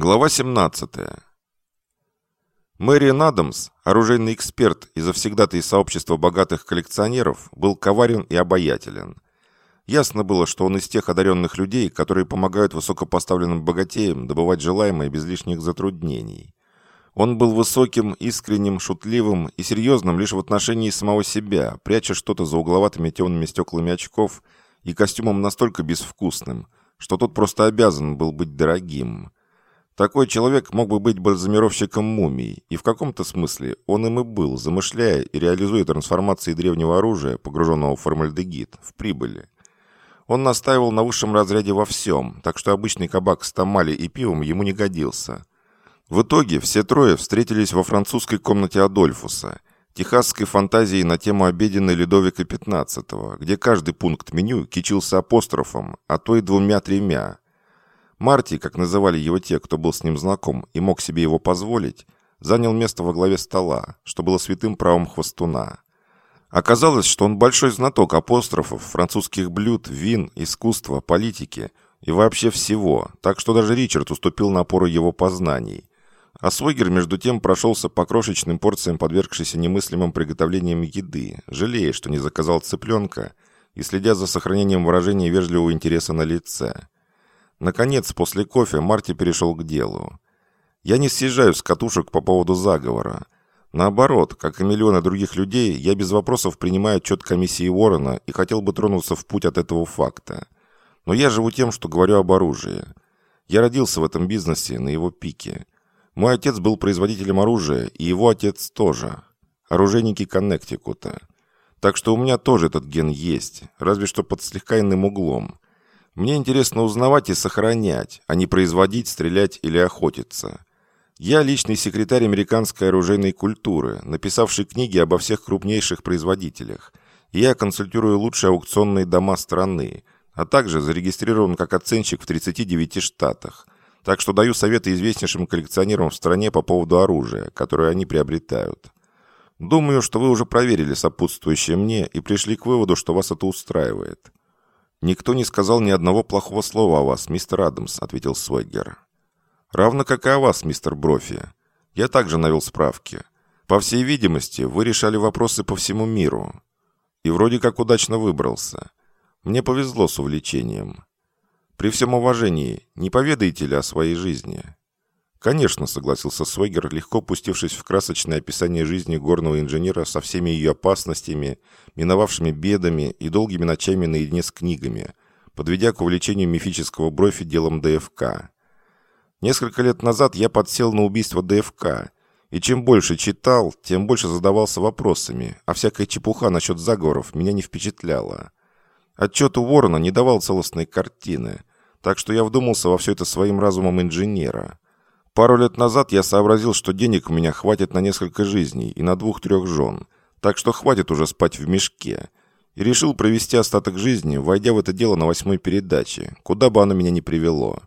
Глава 17. Мэриан Адамс, оружейный эксперт и завсегдатый сообщества богатых коллекционеров, был коварен и обаятелен. Ясно было, что он из тех одаренных людей, которые помогают высокопоставленным богатеям добывать желаемое без лишних затруднений. Он был высоким, искренним, шутливым и серьезным лишь в отношении самого себя, пряча что-то за угловатыми темными стеклами очков и костюмом настолько безвкусным, что тот просто обязан был быть дорогим – такой человек мог бы быть бальзамировщиком мумий, и в каком-то смысле он им и был, замышляя и реализуя трансформации древнего оружия, погруженного в формальдегид, в прибыли. Он настаивал на высшем разряде во всем, так что обычный кабак с тамали и пивом ему не годился. В итоге все трое встретились во французской комнате Адольфуса, техасской фантазии на тему обеденной Ледовика XV, где каждый пункт меню кичился апострофом, а то и двумя-тремя – Марти, как называли его те, кто был с ним знаком и мог себе его позволить, занял место во главе стола, что было святым правом хвостуна. Оказалось, что он большой знаток апострофов, французских блюд, вин, искусства, политики и вообще всего, так что даже Ричард уступил напору его познаний. А Свойгер, между тем, прошелся по крошечным порциям, подвергшейся немыслимым приготовлениям еды, жалея, что не заказал цыпленка, и следя за сохранением выражения вежливого интереса на лице – Наконец, после кофе Марти перешел к делу. «Я не съезжаю с катушек по поводу заговора. Наоборот, как и миллионы других людей, я без вопросов принимаю отчет комиссии Уоррена и хотел бы тронуться в путь от этого факта. Но я живу тем, что говорю об оружии. Я родился в этом бизнесе на его пике. Мой отец был производителем оружия, и его отец тоже. Оружейники Коннектикута. Так что у меня тоже этот ген есть, разве что под слегка иным углом. Мне интересно узнавать и сохранять, а не производить, стрелять или охотиться. Я личный секретарь американской оружейной культуры, написавший книги обо всех крупнейших производителях. Я консультирую лучшие аукционные дома страны, а также зарегистрирован как оценщик в 39 штатах. Так что даю советы известнейшим коллекционерам в стране по поводу оружия, которое они приобретают. Думаю, что вы уже проверили сопутствующее мне и пришли к выводу, что вас это устраивает. «Никто не сказал ни одного плохого слова о вас, мистер Адамс», — ответил Свеггер. «Равно как и о вас, мистер Брофи. Я также навел справки. По всей видимости, вы решали вопросы по всему миру. И вроде как удачно выбрался. Мне повезло с увлечением. При всем уважении, не поведаете ли о своей жизни?» «Конечно», — согласился Свегер, легко пустившись в красочное описание жизни горного инженера со всеми ее опасностями, миновавшими бедами и долгими ночами наедине с книгами, подведя к увлечению мифического брофи делом ДФК. Несколько лет назад я подсел на убийство ДФК, и чем больше читал, тем больше задавался вопросами, а всякая чепуха насчет заговоров меня не впечатляла. Отчет у не давал целостной картины, так что я вдумался во все это своим разумом инженера. Пару лет назад я сообразил, что денег у меня хватит на несколько жизней и на двух-трех жен, так что хватит уже спать в мешке. И решил провести остаток жизни, войдя в это дело на восьмой передаче, куда бы оно меня ни привело.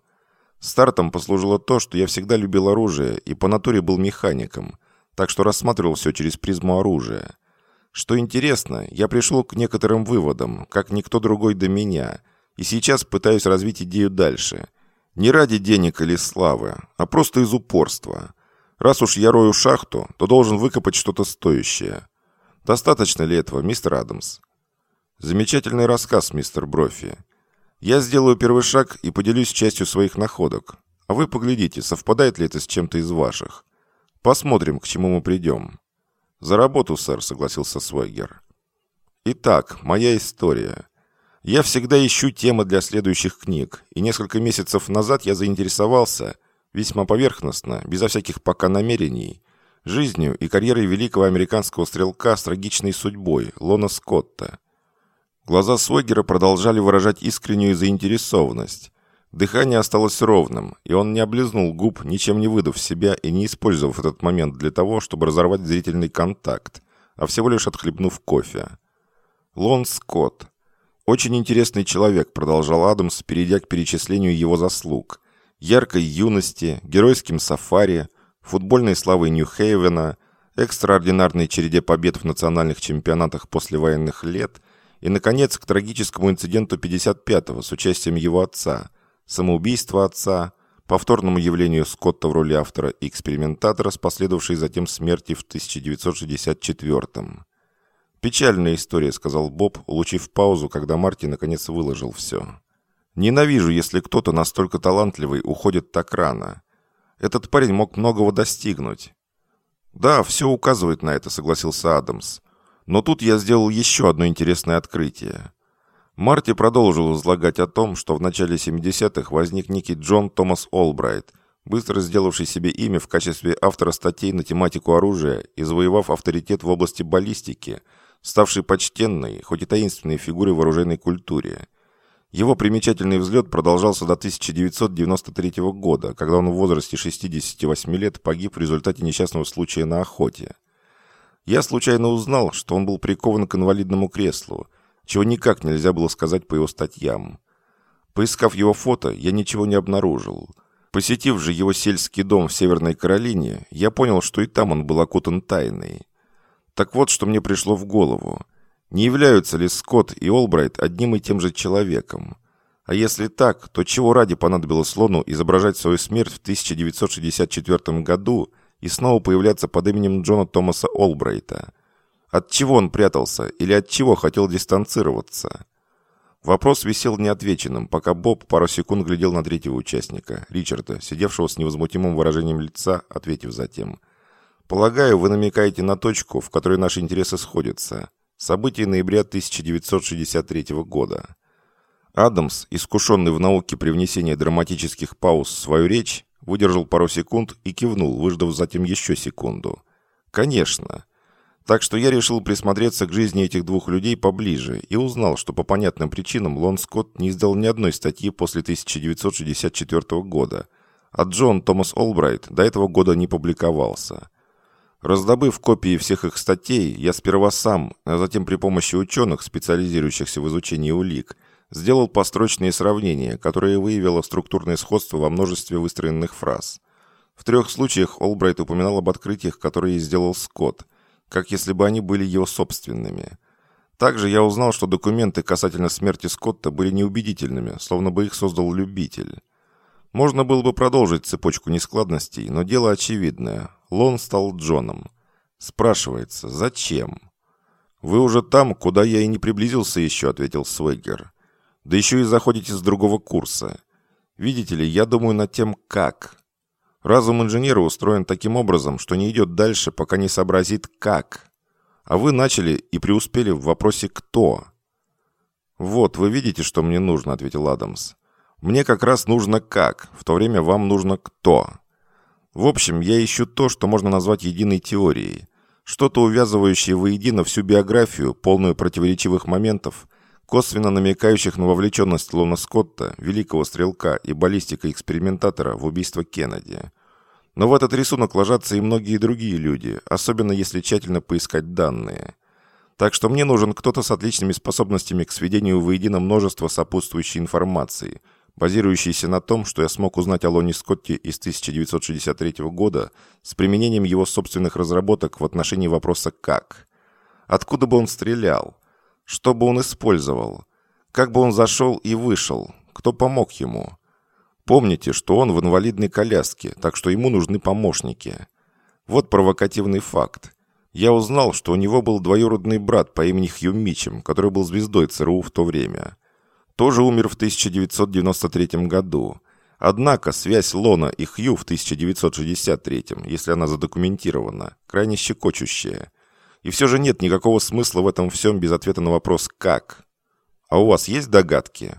Стартом послужило то, что я всегда любил оружие и по натуре был механиком, так что рассматривал все через призму оружия. Что интересно, я пришел к некоторым выводам, как никто другой до меня, и сейчас пытаюсь развить идею дальше – не ради денег или славы, а просто из упорства. Раз уж я рою шахту, то должен выкопать что-то стоящее. Достаточно ли этого, мистер Адамс? Замечательный рассказ, мистер Брофи. Я сделаю первый шаг и поделюсь частью своих находок. А вы поглядите, совпадает ли это с чем-то из ваших. Посмотрим, к чему мы придем. За работу, сэр, согласился Свегер. Итак, моя история. Я всегда ищу темы для следующих книг, и несколько месяцев назад я заинтересовался, весьма поверхностно, безо всяких пока намерений, жизнью и карьерой великого американского стрелка с трагичной судьбой Лона Скотта. Глаза Свегера продолжали выражать искреннюю заинтересованность. Дыхание осталось ровным, и он не облизнул губ, ничем не выдав себя и не использовав этот момент для того, чтобы разорвать зрительный контакт, а всего лишь отхлебнув кофе. Лон Скотт. «Очень интересный человек», — продолжал Адамс, перейдя к перечислению его заслуг. «Яркой юности, геройским сафари, футбольной славой Нью-Хейвена, экстраординарной череде побед в национальных чемпионатах после военных лет и, наконец, к трагическому инциденту 55-го с участием его отца, самоубийство отца, повторному явлению Скотта в роли автора и экспериментатора с последовавшей затем смерти в 1964 -м. «Печальная история», — сказал Боб, улучив паузу, когда Марти наконец выложил все. «Ненавижу, если кто-то настолько талантливый уходит так рано. Этот парень мог многого достигнуть». «Да, все указывает на это», — согласился Адамс. «Но тут я сделал еще одно интересное открытие. Марти продолжил излагать о том, что в начале 70-х возник некий Джон Томас Олбрайт, быстро сделавший себе имя в качестве автора статей на тематику оружия и завоевав авторитет в области баллистики — ставший почтенной, хоть и таинственной фигурой в оружейной культуре. Его примечательный взлет продолжался до 1993 года, когда он в возрасте 68 лет погиб в результате несчастного случая на охоте. Я случайно узнал, что он был прикован к инвалидному креслу, чего никак нельзя было сказать по его статьям. Поискав его фото, я ничего не обнаружил. Посетив же его сельский дом в Северной Каролине, я понял, что и там он был окутан тайной. Так вот, что мне пришло в голову. Не являются ли Скотт и Олбрайт одним и тем же человеком? А если так, то чего ради понадобилось Лону изображать свою смерть в 1964 году и снова появляться под именем Джона Томаса Олбрайта? От чего он прятался или от чего хотел дистанцироваться? Вопрос висел неотвеченным, пока Боб пару секунд глядел на третьего участника, Ричарда, сидевшего с невозмутимым выражением лица, ответив затем – Полагаю, вы намекаете на точку, в которой наши интересы сходятся. События ноября 1963 года. Адамс, искушенный в науке при внесении драматических пауз в свою речь, выдержал пару секунд и кивнул, выждав затем еще секунду. «Конечно. Так что я решил присмотреться к жизни этих двух людей поближе и узнал, что по понятным причинам Лон Скотт не издал ни одной статьи после 1964 года, а Джон Томас Олбрайт до этого года не публиковался». Раздобыв копии всех их статей, я сперва сам, а затем при помощи ученых, специализирующихся в изучении улик, сделал построчные сравнения, которые выявило структурное сходство во множестве выстроенных фраз. В трех случаях Олбрайт упоминал об открытиях, которые сделал Скотт, как если бы они были его собственными. Также я узнал, что документы касательно смерти Скотта были неубедительными, словно бы их создал любитель. Можно было бы продолжить цепочку нескладностей, но дело очевидное. Лон стал Джоном. Спрашивается, зачем? «Вы уже там, куда я и не приблизился еще», — ответил Свегер. «Да еще и заходите с другого курса. Видите ли, я думаю над тем, как. Разум инженера устроен таким образом, что не идет дальше, пока не сообразит, как. А вы начали и преуспели в вопросе «кто». «Вот, вы видите, что мне нужно», — ответил Адамс. Мне как раз нужно как, в то время вам нужно кто. В общем, я ищу то, что можно назвать единой теорией. Что-то увязывающее воедино всю биографию, полную противоречивых моментов, косвенно намекающих на вовлеченность Лона Скотта, великого стрелка и баллистика-экспериментатора в убийство Кеннеди. Но в этот рисунок ложатся и многие другие люди, особенно если тщательно поискать данные. Так что мне нужен кто-то с отличными способностями к сведению воедино множества сопутствующей информации – базирующийся на том, что я смог узнать о Лоне Скотте из 1963 года с применением его собственных разработок в отношении вопроса «как?». Откуда бы он стрелял? Что бы он использовал? Как бы он зашел и вышел? Кто помог ему? Помните, что он в инвалидной коляске, так что ему нужны помощники. Вот провокативный факт. Я узнал, что у него был двоюродный брат по имени Хью Мичем, который был звездой ЦРУ в то время тоже умер в 1993 году. Однако связь Лона и Хью в 1963, если она задокументирована, крайне щекочущая. И все же нет никакого смысла в этом всем без ответа на вопрос «как?». А у вас есть догадки?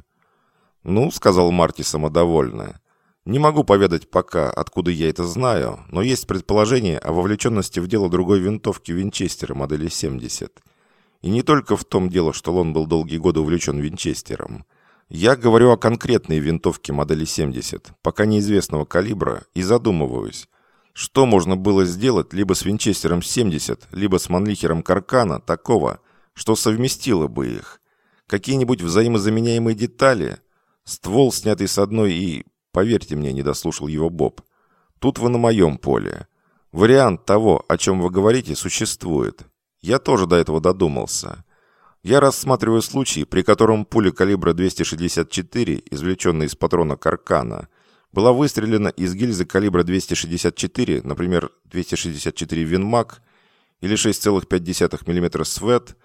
«Ну», — сказал Марти самодовольно. «Не могу поведать пока, откуда я это знаю, но есть предположение о вовлеченности в дело другой винтовки Винчестера модели 70. И не только в том дело, что Лон был долгие годы увлечен Винчестером. Я говорю о конкретной винтовке модели 70, пока неизвестного калибра, и задумываюсь, что можно было сделать либо с Винчестером 70, либо с Манлихером Каркана такого, что совместило бы их. Какие-нибудь взаимозаменяемые детали? Ствол, снятый с одной и... Поверьте мне, не дослушал его Боб. Тут вы на моем поле. Вариант того, о чем вы говорите, существует. Я тоже до этого додумался. Я рассматриваю случай, при котором пуля калибра 264, извлеченная из патрона Каркана, была выстрелена из гильзы калибра 264, например, 264 Винмаг или 6,5 мм Свет,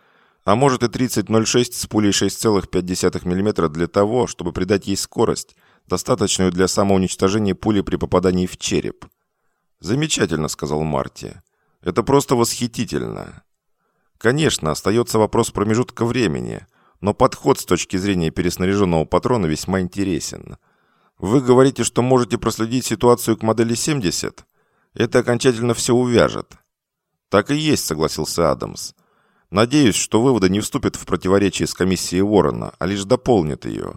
а может и 30.06 с пулей 6,5 мм для того, чтобы придать ей скорость, достаточную для самоуничтожения пули при попадании в череп. «Замечательно», — сказал Марти. «Это просто восхитительно». Конечно, остается вопрос промежутка времени, но подход с точки зрения переснаряженного патрона весьма интересен. Вы говорите, что можете проследить ситуацию к модели 70? Это окончательно все увяжет. Так и есть, согласился Адамс. Надеюсь, что выводы не вступят в противоречие с комиссией Уоррена, а лишь дополнят ее.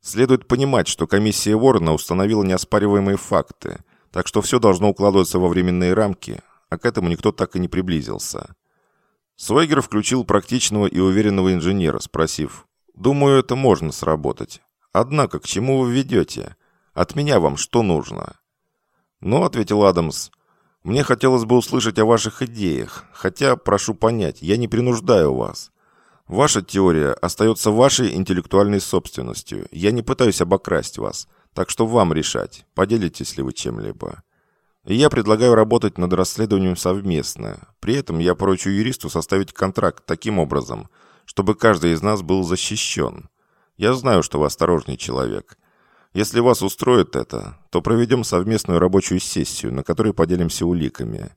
Следует понимать, что комиссия Уоррена установила неоспариваемые факты, так что все должно укладываться во временные рамки, а к этому никто так и не приблизился. Свегер включил практичного и уверенного инженера, спросив, «Думаю, это можно сработать. Однако, к чему вы ведете? От меня вам что нужно?» «Ну», — ответил Адамс, — «мне хотелось бы услышать о ваших идеях, хотя, прошу понять, я не принуждаю вас. Ваша теория остается вашей интеллектуальной собственностью. Я не пытаюсь обокрасть вас, так что вам решать, поделитесь ли вы чем-либо». И я предлагаю работать над расследованием совместно. При этом я поручу юристу составить контракт таким образом, чтобы каждый из нас был защищен. Я знаю, что вы осторожный человек. Если вас устроит это, то проведем совместную рабочую сессию, на которой поделимся уликами.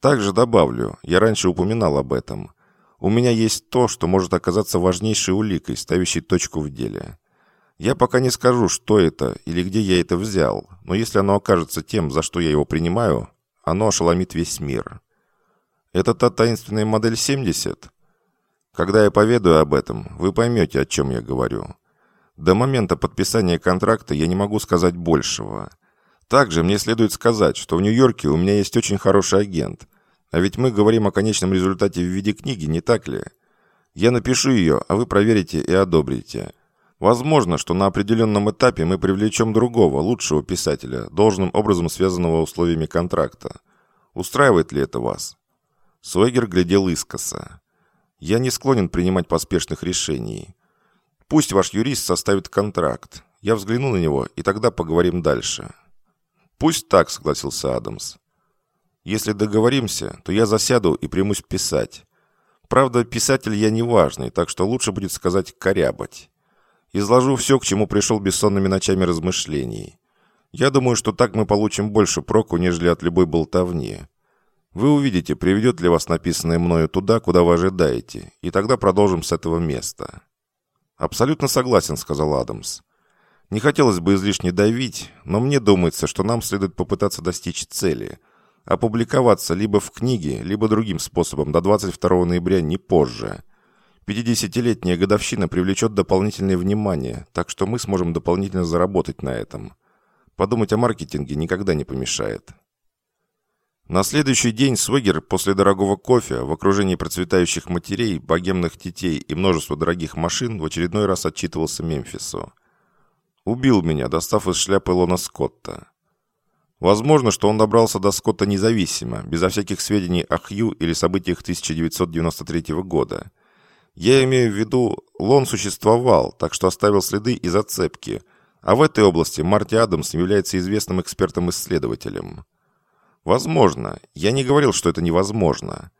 Также добавлю, я раньше упоминал об этом. У меня есть то, что может оказаться важнейшей уликой, ставящей точку в деле. Я пока не скажу, что это или где я это взял, но если оно окажется тем, за что я его принимаю, оно ошеломит весь мир. Это та таинственная модель 70? Когда я поведаю об этом, вы поймете, о чем я говорю. До момента подписания контракта я не могу сказать большего. Также мне следует сказать, что в Нью-Йорке у меня есть очень хороший агент. А ведь мы говорим о конечном результате в виде книги, не так ли? Я напишу ее, а вы проверите и одобрите. Возможно, что на определенном этапе мы привлечем другого, лучшего писателя, должным образом связанного условиями контракта. Устраивает ли это вас? Сойгер глядел искоса. Я не склонен принимать поспешных решений. Пусть ваш юрист составит контракт. Я взгляну на него, и тогда поговорим дальше. Пусть так, согласился Адамс. Если договоримся, то я засяду и примусь писать. Правда, писатель я не важный, так что лучше будет сказать «корябать». Изложу все, к чему пришел бессонными ночами размышлений. Я думаю, что так мы получим больше проку, нежели от любой болтовни. Вы увидите, приведет ли вас написанное мною туда, куда вы ожидаете, и тогда продолжим с этого места». «Абсолютно согласен», — сказал Адамс. «Не хотелось бы излишне давить, но мне думается, что нам следует попытаться достичь цели — опубликоваться либо в книге, либо другим способом до 22 ноября, не позже. 50-летняя годовщина привлечет дополнительное внимание, так что мы сможем дополнительно заработать на этом. Подумать о маркетинге никогда не помешает. На следующий день Свегер после дорогого кофе в окружении процветающих матерей, богемных детей и множества дорогих машин в очередной раз отчитывался Мемфису. «Убил меня, достав из шляпы Лона Скотта». Возможно, что он добрался до Скотта независимо, безо всяких сведений о Хью или событиях 1993 года – я имею в виду, Лон существовал, так что оставил следы и зацепки. А в этой области Марти Адамс является известным экспертом-исследователем. Возможно. Я не говорил, что это невозможно.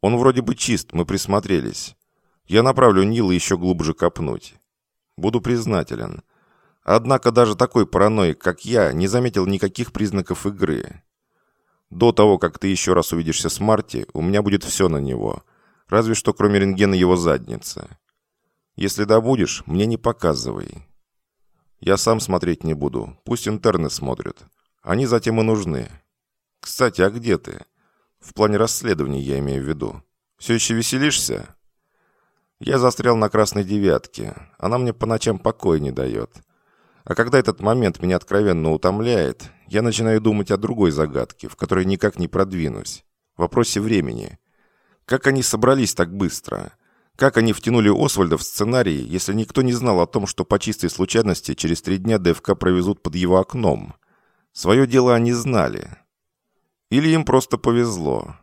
Он вроде бы чист, мы присмотрелись. Я направлю Нила еще глубже копнуть. Буду признателен. Однако даже такой параноик, как я, не заметил никаких признаков игры. До того, как ты еще раз увидишься с Марти, у меня будет все на него. Разве что кроме рентгена его задницы. Если добудешь, мне не показывай. Я сам смотреть не буду. Пусть интерны смотрят. Они затем и нужны. Кстати, а где ты? В плане расследований я имею в виду. Все еще веселишься? Я застрял на красной девятке. Она мне по ночам покоя не дает. А когда этот момент меня откровенно утомляет, я начинаю думать о другой загадке, в которой никак не продвинусь. В вопросе времени. Как они собрались так быстро? Как они втянули Освальда в сценарий, если никто не знал о том, что по чистой случайности через три дня ДФК провезут под его окном? Свое дело они знали. Или им просто повезло.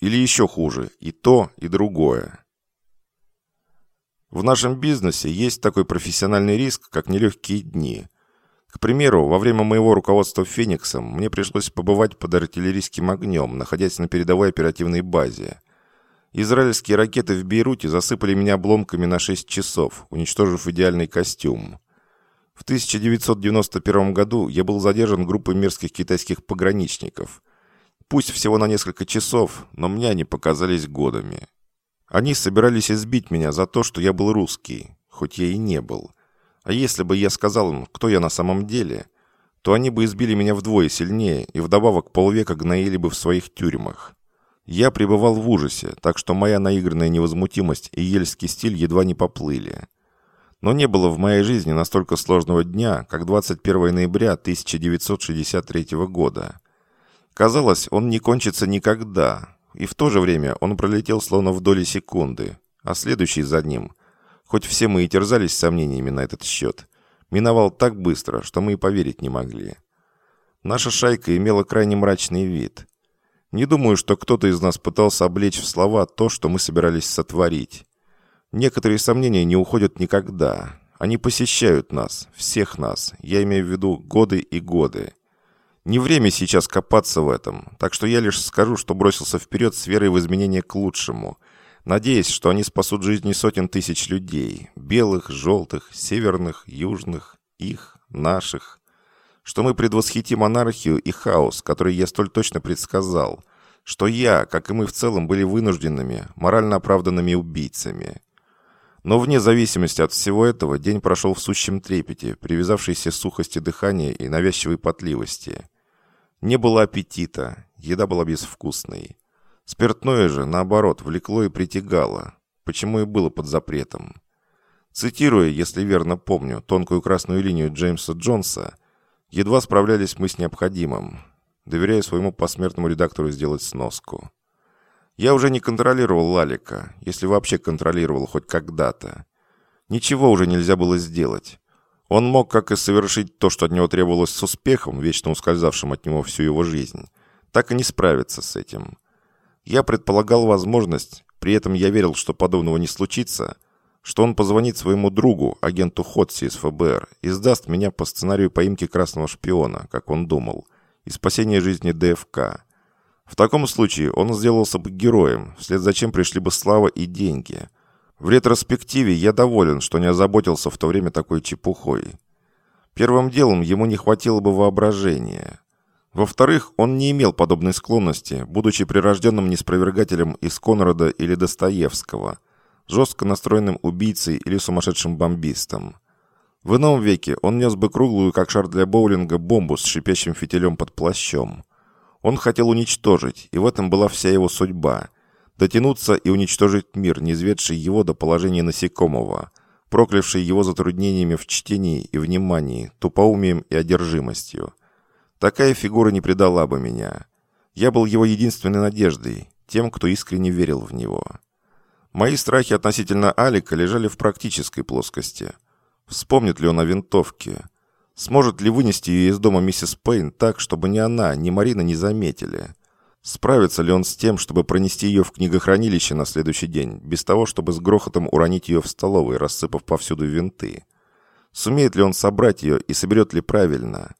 Или еще хуже, и то, и другое. В нашем бизнесе есть такой профессиональный риск, как нелегкие дни. К примеру, во время моего руководства «Фениксом» мне пришлось побывать под артиллерийским огнем, находясь на передовой оперативной базе. Израильские ракеты в Бейруте засыпали меня обломками на 6 часов, уничтожив идеальный костюм. В 1991 году я был задержан группой мерзких китайских пограничников. Пусть всего на несколько часов, но мне они показались годами. Они собирались избить меня за то, что я был русский, хоть я и не был. А если бы я сказал им, кто я на самом деле, то они бы избили меня вдвое сильнее и вдобавок полвека гноили бы в своих тюрьмах. Я пребывал в ужасе, так что моя наигранная невозмутимость и ельский стиль едва не поплыли. Но не было в моей жизни настолько сложного дня, как 21 ноября 1963 года. Казалось, он не кончится никогда, и в то же время он пролетел словно в доли секунды, а следующий за ним, хоть все мы и терзались сомнениями на этот счет, миновал так быстро, что мы и поверить не могли. Наша шайка имела крайне мрачный вид. Не думаю, что кто-то из нас пытался облечь в слова то, что мы собирались сотворить. Некоторые сомнения не уходят никогда. Они посещают нас, всех нас, я имею в виду годы и годы. Не время сейчас копаться в этом, так что я лишь скажу, что бросился вперед с верой в изменения к лучшему, надеясь, что они спасут жизни сотен тысяч людей, белых, желтых, северных, южных, их, наших, что мы предвосхитим анархию и хаос, который я столь точно предсказал, что я, как и мы в целом, были вынужденными, морально оправданными убийцами. Но вне зависимости от всего этого, день прошел в сущем трепете, привязавшейся сухости дыхания и навязчивой потливости. Не было аппетита, еда была безвкусной. Спиртное же, наоборот, влекло и притягало, почему и было под запретом. Цитируя, если верно помню, тонкую красную линию Джеймса Джонса, едва справлялись мы с необходимым, доверяя своему посмертному редактору сделать сноску. Я уже не контролировал Лалика, если вообще контролировал хоть когда-то. Ничего уже нельзя было сделать. Он мог как и совершить то, что от него требовалось с успехом, вечно ускользавшим от него всю его жизнь, так и не справиться с этим. Я предполагал возможность, при этом я верил, что подобного не случится, что он позвонит своему другу, агенту Ходси из ФБР, и сдаст меня по сценарию поимки красного шпиона, как он думал, и спасения жизни ДФК. В таком случае он сделался бы героем, вслед за чем пришли бы слава и деньги. В ретроспективе я доволен, что не озаботился в то время такой чепухой. Первым делом ему не хватило бы воображения. Во-вторых, он не имел подобной склонности, будучи прирожденным неспровергателем из Конрада или Достоевского, жестко настроенным убийцей или сумасшедшим бомбистом. В ином веке он нес бы круглую, как шар для боулинга, бомбу с шипящим фитилем под плащом. Он хотел уничтожить, и в этом была вся его судьба. Дотянуться и уничтожить мир, не изведший его до положения насекомого, проклявший его затруднениями в чтении и внимании, тупоумием и одержимостью. Такая фигура не предала бы меня. Я был его единственной надеждой, тем, кто искренне верил в него. Мои страхи относительно Алика лежали в практической плоскости. Вспомнит ли он о винтовке? Сможет ли вынести ее из дома миссис Пейн так, чтобы ни она, ни Марина не заметили? Справится ли он с тем, чтобы пронести ее в книгохранилище на следующий день, без того, чтобы с грохотом уронить ее в столовой, рассыпав повсюду винты? Сумеет ли он собрать ее и соберет ли правильно?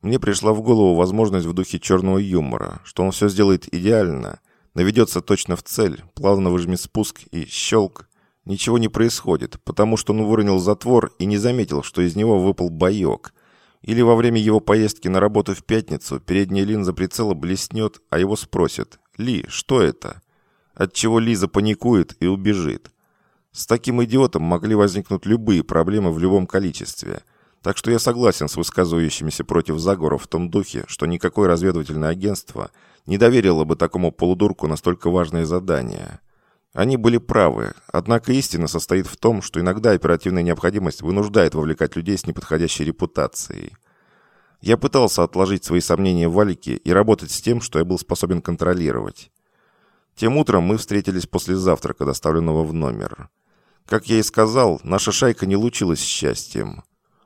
Мне пришла в голову возможность в духе черного юмора, что он все сделает идеально, наведется точно в цель, плавно выжмет спуск и щелк, Ничего не происходит, потому что он выронил затвор и не заметил, что из него выпал боек. Или во время его поездки на работу в пятницу передняя линза прицела блеснет, а его спросят «Ли, что это?», отчего Ли запаникует и убежит. С таким идиотом могли возникнуть любые проблемы в любом количестве. Так что я согласен с высказывающимися против заговора в том духе, что никакое разведывательное агентство не доверило бы такому полудурку настолько важное задание. Они были правы, однако истина состоит в том, что иногда оперативная необходимость вынуждает вовлекать людей с неподходящей репутацией. Я пытался отложить свои сомнения в валике и работать с тем, что я был способен контролировать. Тем утром мы встретились после завтрака, доставленного в номер. Как я и сказал, наша шайка не лучилась счастьем.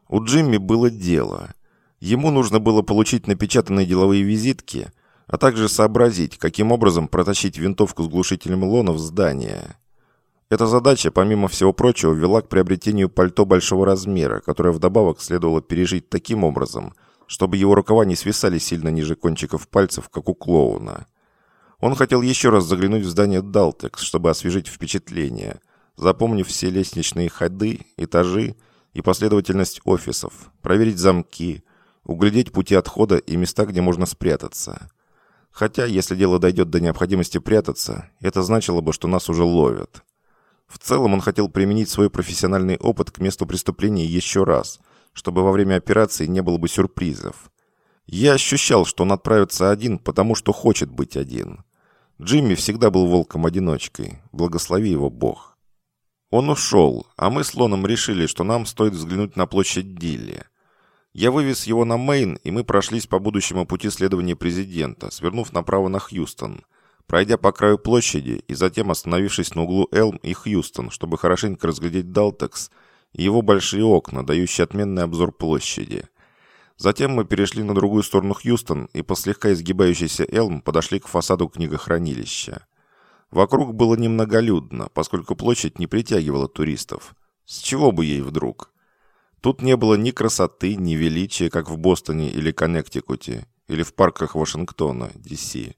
У Джимми было дело. Ему нужно было получить напечатанные деловые визитки – а также сообразить, каким образом протащить винтовку с глушителем Лона в здание. Эта задача, помимо всего прочего, вела к приобретению пальто большого размера, которое вдобавок следовало пережить таким образом, чтобы его рукава не свисали сильно ниже кончиков пальцев, как у клоуна. Он хотел еще раз заглянуть в здание Далтекс, чтобы освежить впечатление, запомнив все лестничные ходы, этажи и последовательность офисов, проверить замки, углядеть пути отхода и места, где можно спрятаться. Хотя, если дело дойдет до необходимости прятаться, это значило бы, что нас уже ловят. В целом он хотел применить свой профессиональный опыт к месту преступления еще раз, чтобы во время операции не было бы сюрпризов. Я ощущал, что он отправится один, потому что хочет быть один. Джимми всегда был волком-одиночкой. Благослови его Бог. Он ушел, а мы с Лоном решили, что нам стоит взглянуть на площадь Дилли. Я вывез его на Мейн, и мы прошлись по будущему пути следования президента, свернув направо на Хьюстон – Пройдя по краю площади и затем остановившись на углу Элм и Хьюстон, чтобы хорошенько разглядеть Далтекс и его большие окна, дающие отменный обзор площади. Затем мы перешли на другую сторону Хьюстон и по слегка изгибающейся Элм подошли к фасаду книгохранилища. Вокруг было немноголюдно, поскольку площадь не притягивала туристов. С чего бы ей вдруг? Тут не было ни красоты, ни величия, как в Бостоне или Коннектикуте, или в парках Вашингтона, Ди-Си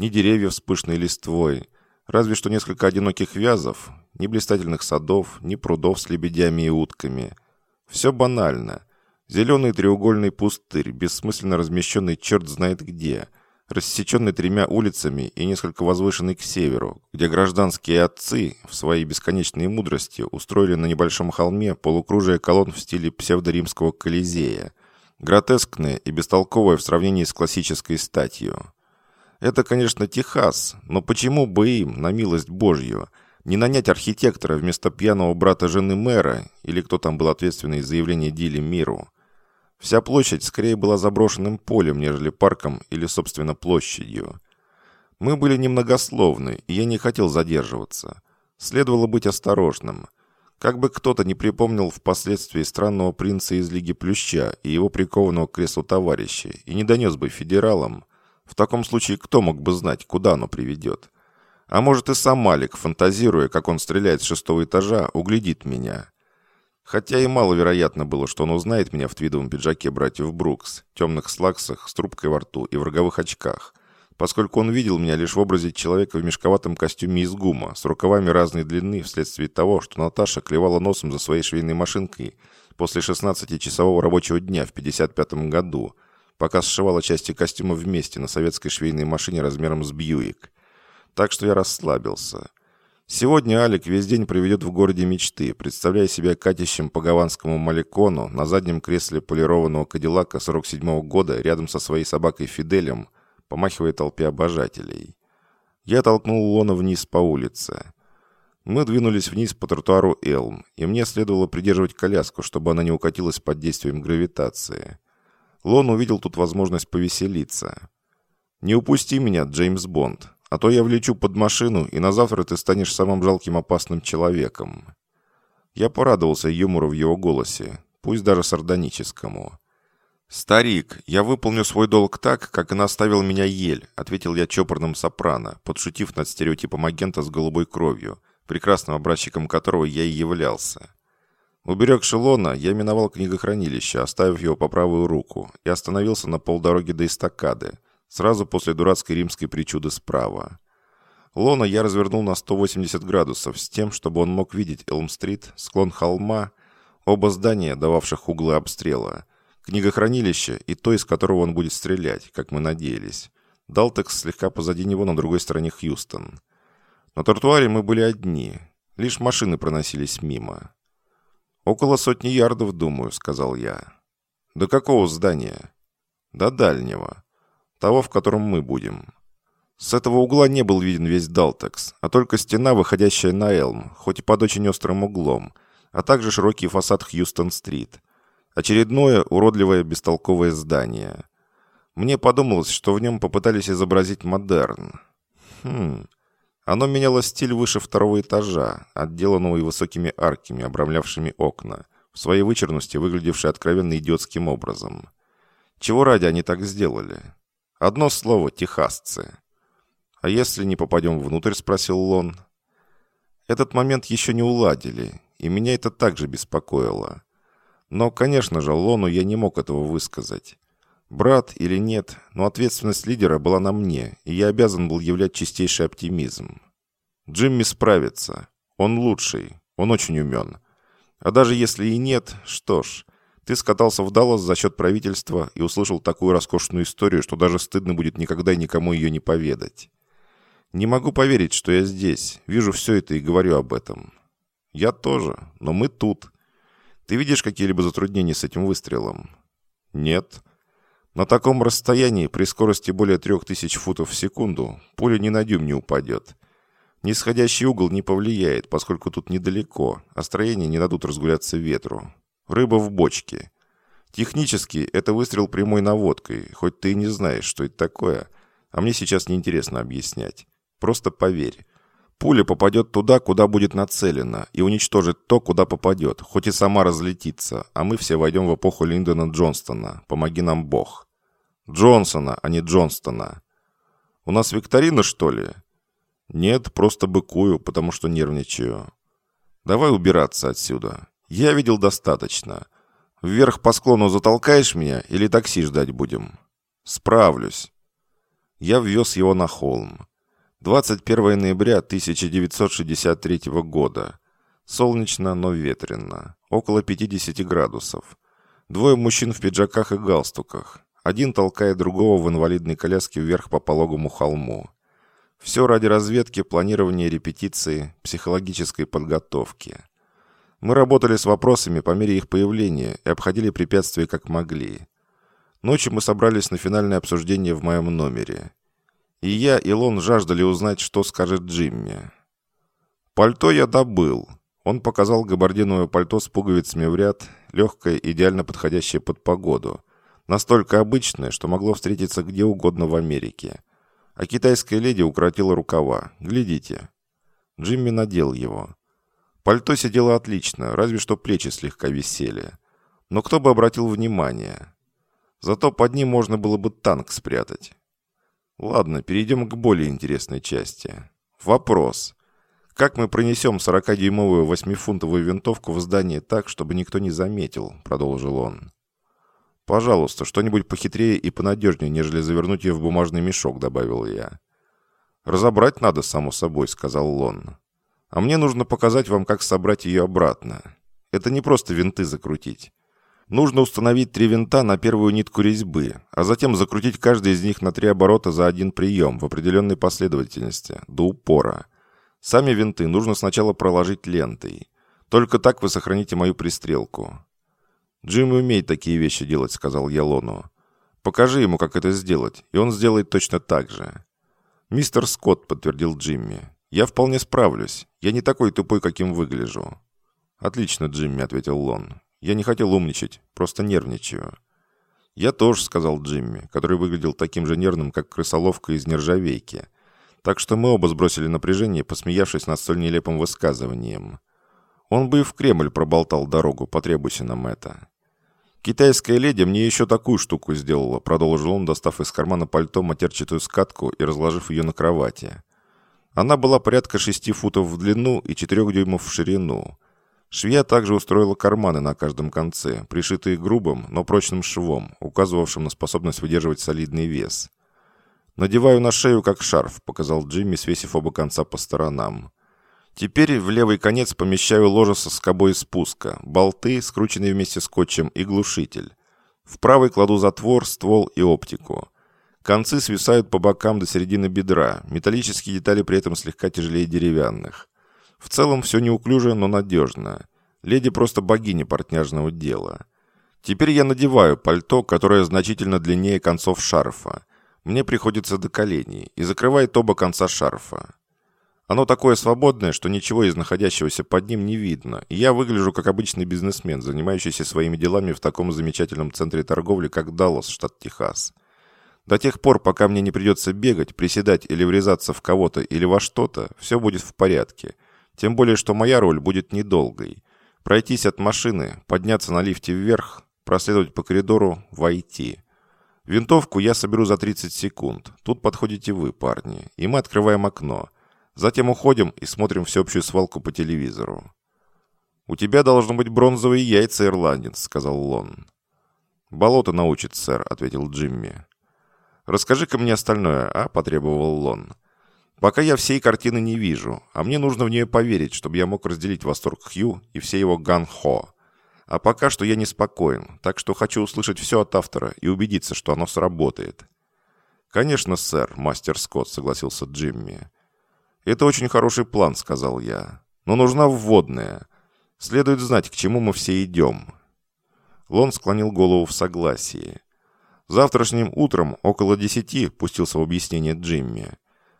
ни деревьев с пышной листвой, разве что несколько одиноких вязов, ни блистательных садов, ни прудов с лебедями и утками. Все банально. Зеленый треугольный пустырь, бессмысленно размещенный черт знает где, рассеченный тремя улицами и несколько возвышенный к северу, где гражданские отцы в своей бесконечной мудрости устроили на небольшом холме полукружие колонн в стиле псевдоримского колизея, гротескное и бестолковое в сравнении с классической статью. Это, конечно, Техас, но почему бы им, на милость Божью, не нанять архитектора вместо пьяного брата жены мэра, или кто там был ответственный за явление Дили миру? Вся площадь скорее была заброшенным полем, нежели парком или, собственно, площадью. Мы были немногословны, и я не хотел задерживаться. Следовало быть осторожным. Как бы кто-то не припомнил впоследствии странного принца из Лиги Плюща и его прикованного к креслу товарища, и не донес бы федералам, в таком случае кто мог бы знать, куда оно приведет? А может и сам Малик, фантазируя, как он стреляет с шестого этажа, углядит меня. Хотя и маловероятно было, что он узнает меня в твидовом пиджаке братьев Брукс, темных слаксах, с трубкой во рту и в роговых очках, поскольку он видел меня лишь в образе человека в мешковатом костюме из гума, с рукавами разной длины вследствие того, что Наташа клевала носом за своей швейной машинкой после 16-часового рабочего дня в 55 году – пока сшивала части костюма вместе на советской швейной машине размером с Бьюик. Так что я расслабился. Сегодня Алик весь день проведет в городе мечты, представляя себя катящим по гаванскому Маликону на заднем кресле полированного Кадиллака 47-го года рядом со своей собакой Фиделем, помахивая толпе обожателей. Я толкнул Лона вниз по улице. Мы двинулись вниз по тротуару Элм, и мне следовало придерживать коляску, чтобы она не укатилась под действием гравитации. Лон увидел тут возможность повеселиться. «Не упусти меня, Джеймс Бонд, а то я влечу под машину, и на завтра ты станешь самым жалким опасным человеком». Я порадовался юмору в его голосе, пусть даже сардоническому. «Старик, я выполню свой долг так, как и наставил меня Ель», ответил я чопорным сопрано, подшутив над стереотипом агента с голубой кровью, прекрасным образчиком которого я и являлся. Уберег Шелона, я миновал книгохранилище, оставив его по правую руку, и остановился на полдороги до эстакады, сразу после дурацкой римской причуды справа. Лона я развернул на 180 градусов с тем, чтобы он мог видеть Элм-стрит, склон холма, оба здания, дававших углы обстрела, книгохранилище и то, из которого он будет стрелять, как мы надеялись. Далтекс слегка позади него на другой стороне Хьюстон. На тротуаре мы были одни, лишь машины проносились мимо. «Около сотни ярдов, думаю», — сказал я. «До какого здания?» «До дальнего. Того, в котором мы будем». С этого угла не был виден весь Далтекс, а только стена, выходящая на Элм, хоть и под очень острым углом, а также широкий фасад Хьюстон-стрит. Очередное уродливое бестолковое здание. Мне подумалось, что в нем попытались изобразить модерн. Хм... Оно меняло стиль выше второго этажа, отделанного и высокими арками, обрамлявшими окна, в своей вычурности выглядевшие откровенно идиотским образом. Чего ради они так сделали? Одно слово – техасцы. «А если не попадем внутрь?» – спросил Лон. Этот момент еще не уладили, и меня это также беспокоило. Но, конечно же, Лону я не мог этого высказать. Брат или нет, но ответственность лидера была на мне, и я обязан был являть чистейший оптимизм. Джимми справится. Он лучший. Он очень умен. А даже если и нет, что ж, ты скатался в Даллас за счет правительства и услышал такую роскошную историю, что даже стыдно будет никогда никому ее не поведать. Не могу поверить, что я здесь, вижу все это и говорю об этом. Я тоже, но мы тут. Ты видишь какие-либо затруднения с этим выстрелом? Нет. На таком расстоянии, при скорости более трех тысяч футов в секунду, пуля ни на дюйм не упадет. Нисходящий угол не повлияет, поскольку тут недалеко, а строения не дадут разгуляться ветру. Рыба в бочке. Технически это выстрел прямой наводкой, хоть ты и не знаешь, что это такое, а мне сейчас неинтересно объяснять. Просто поверь. Пуля попадет туда, куда будет нацелена, и уничтожит то, куда попадет, хоть и сама разлетится, а мы все войдем в эпоху Линдона Джонстона. Помоги нам Бог. Джонсона, а не Джонстона. У нас викторина, что ли? Нет, просто быкую, потому что нервничаю. Давай убираться отсюда. Я видел достаточно. Вверх по склону затолкаешь меня или такси ждать будем? Справлюсь. Я ввез его на холм. 21 ноября 1963 года. Солнечно, но ветрено. Около 50 градусов. Двое мужчин в пиджаках и галстуках. Один толкает другого в инвалидной коляске вверх по пологому холму. Все ради разведки, планирования репетиции, психологической подготовки. Мы работали с вопросами по мере их появления и обходили препятствия как могли. Ночью мы собрались на финальное обсуждение в моем номере. И я, и Лон жаждали узнать, что скажет Джимми. Пальто я добыл. Он показал габардиновое пальто с пуговицами в ряд, легкое, идеально подходящее под погоду. Настолько обычное, что могло встретиться где угодно в Америке. А китайская леди укоротила рукава. Глядите. Джимми надел его. Пальто сидело отлично, разве что плечи слегка висели. Но кто бы обратил внимание? Зато под ним можно было бы танк спрятать. Ладно, перейдем к более интересной части. Вопрос. Как мы пронесем 40-дюймовую 8-фунтовую винтовку в здание так, чтобы никто не заметил, продолжил он. Пожалуйста, что-нибудь похитрее и понадежнее, нежели завернуть ее в бумажный мешок, добавил я. Разобрать надо, само собой, сказал Лон. А мне нужно показать вам, как собрать ее обратно. Это не просто винты закрутить. Нужно установить три винта на первую нитку резьбы, а затем закрутить каждый из них на три оборота за один прием в определенной последовательности, до упора. Сами винты нужно сначала проложить лентой. Только так вы сохраните мою пристрелку. «Джимми умеет такие вещи делать», — сказал я Лону. «Покажи ему, как это сделать, и он сделает точно так же». «Мистер Скотт», — подтвердил Джимми. «Я вполне справлюсь. Я не такой тупой, каким выгляжу». «Отлично, Джимми», — ответил Лон. Я не хотел умничать, просто нервничаю». «Я тоже», — сказал Джимми, который выглядел таким же нервным, как крысоловка из нержавейки. Так что мы оба сбросили напряжение, посмеявшись над столь нелепым высказыванием. Он бы и в Кремль проболтал дорогу, потребуйся нам это. «Китайская леди мне еще такую штуку сделала», — продолжил он, достав из кармана пальто матерчатую скатку и разложив ее на кровати. Она была порядка шести футов в длину и четырех дюймов в ширину. Швея также устроила карманы на каждом конце, пришитые грубым, но прочным швом, указывавшим на способность выдерживать солидный вес. «Надеваю на шею, как шарф», — показал Джимми, свесив оба конца по сторонам. «Теперь в левый конец помещаю ложе со скобой спуска, болты, скрученные вместе скотчем, и глушитель. В правый кладу затвор, ствол и оптику. Концы свисают по бокам до середины бедра, металлические детали при этом слегка тяжелее деревянных. В целом все неуклюже, но надежно. Леди просто богиня портняжного дела. Теперь я надеваю пальто, которое значительно длиннее концов шарфа. Мне приходится до коленей и закрывает оба конца шарфа. Оно такое свободное, что ничего из находящегося под ним не видно, и я выгляжу как обычный бизнесмен, занимающийся своими делами в таком замечательном центре торговли, как Даллас, штат Техас. До тех пор, пока мне не придется бегать, приседать или врезаться в кого-то или во что-то, все будет в порядке – тем более, что моя роль будет недолгой. Пройтись от машины, подняться на лифте вверх, проследовать по коридору, войти. Винтовку я соберу за 30 секунд. Тут подходите вы, парни. И мы открываем окно. Затем уходим и смотрим всеобщую свалку по телевизору. «У тебя должно быть бронзовые яйца, ирландец», — сказал Лон. «Болото научит, сэр», — ответил Джимми. «Расскажи-ка мне остальное, а?» — потребовал Лон. «Пока я всей картины не вижу, а мне нужно в нее поверить, чтобы я мог разделить восторг Хью и все его ган-хо. А пока что я неспокоен, так что хочу услышать все от автора и убедиться, что оно сработает». «Конечно, сэр, мастер Скотт», — согласился Джимми. «Это очень хороший план», — сказал я. «Но нужна вводная. Следует знать, к чему мы все идем». Лон склонил голову в согласии. «Завтрашним утром, около десяти», — пустился в объяснение Джимми,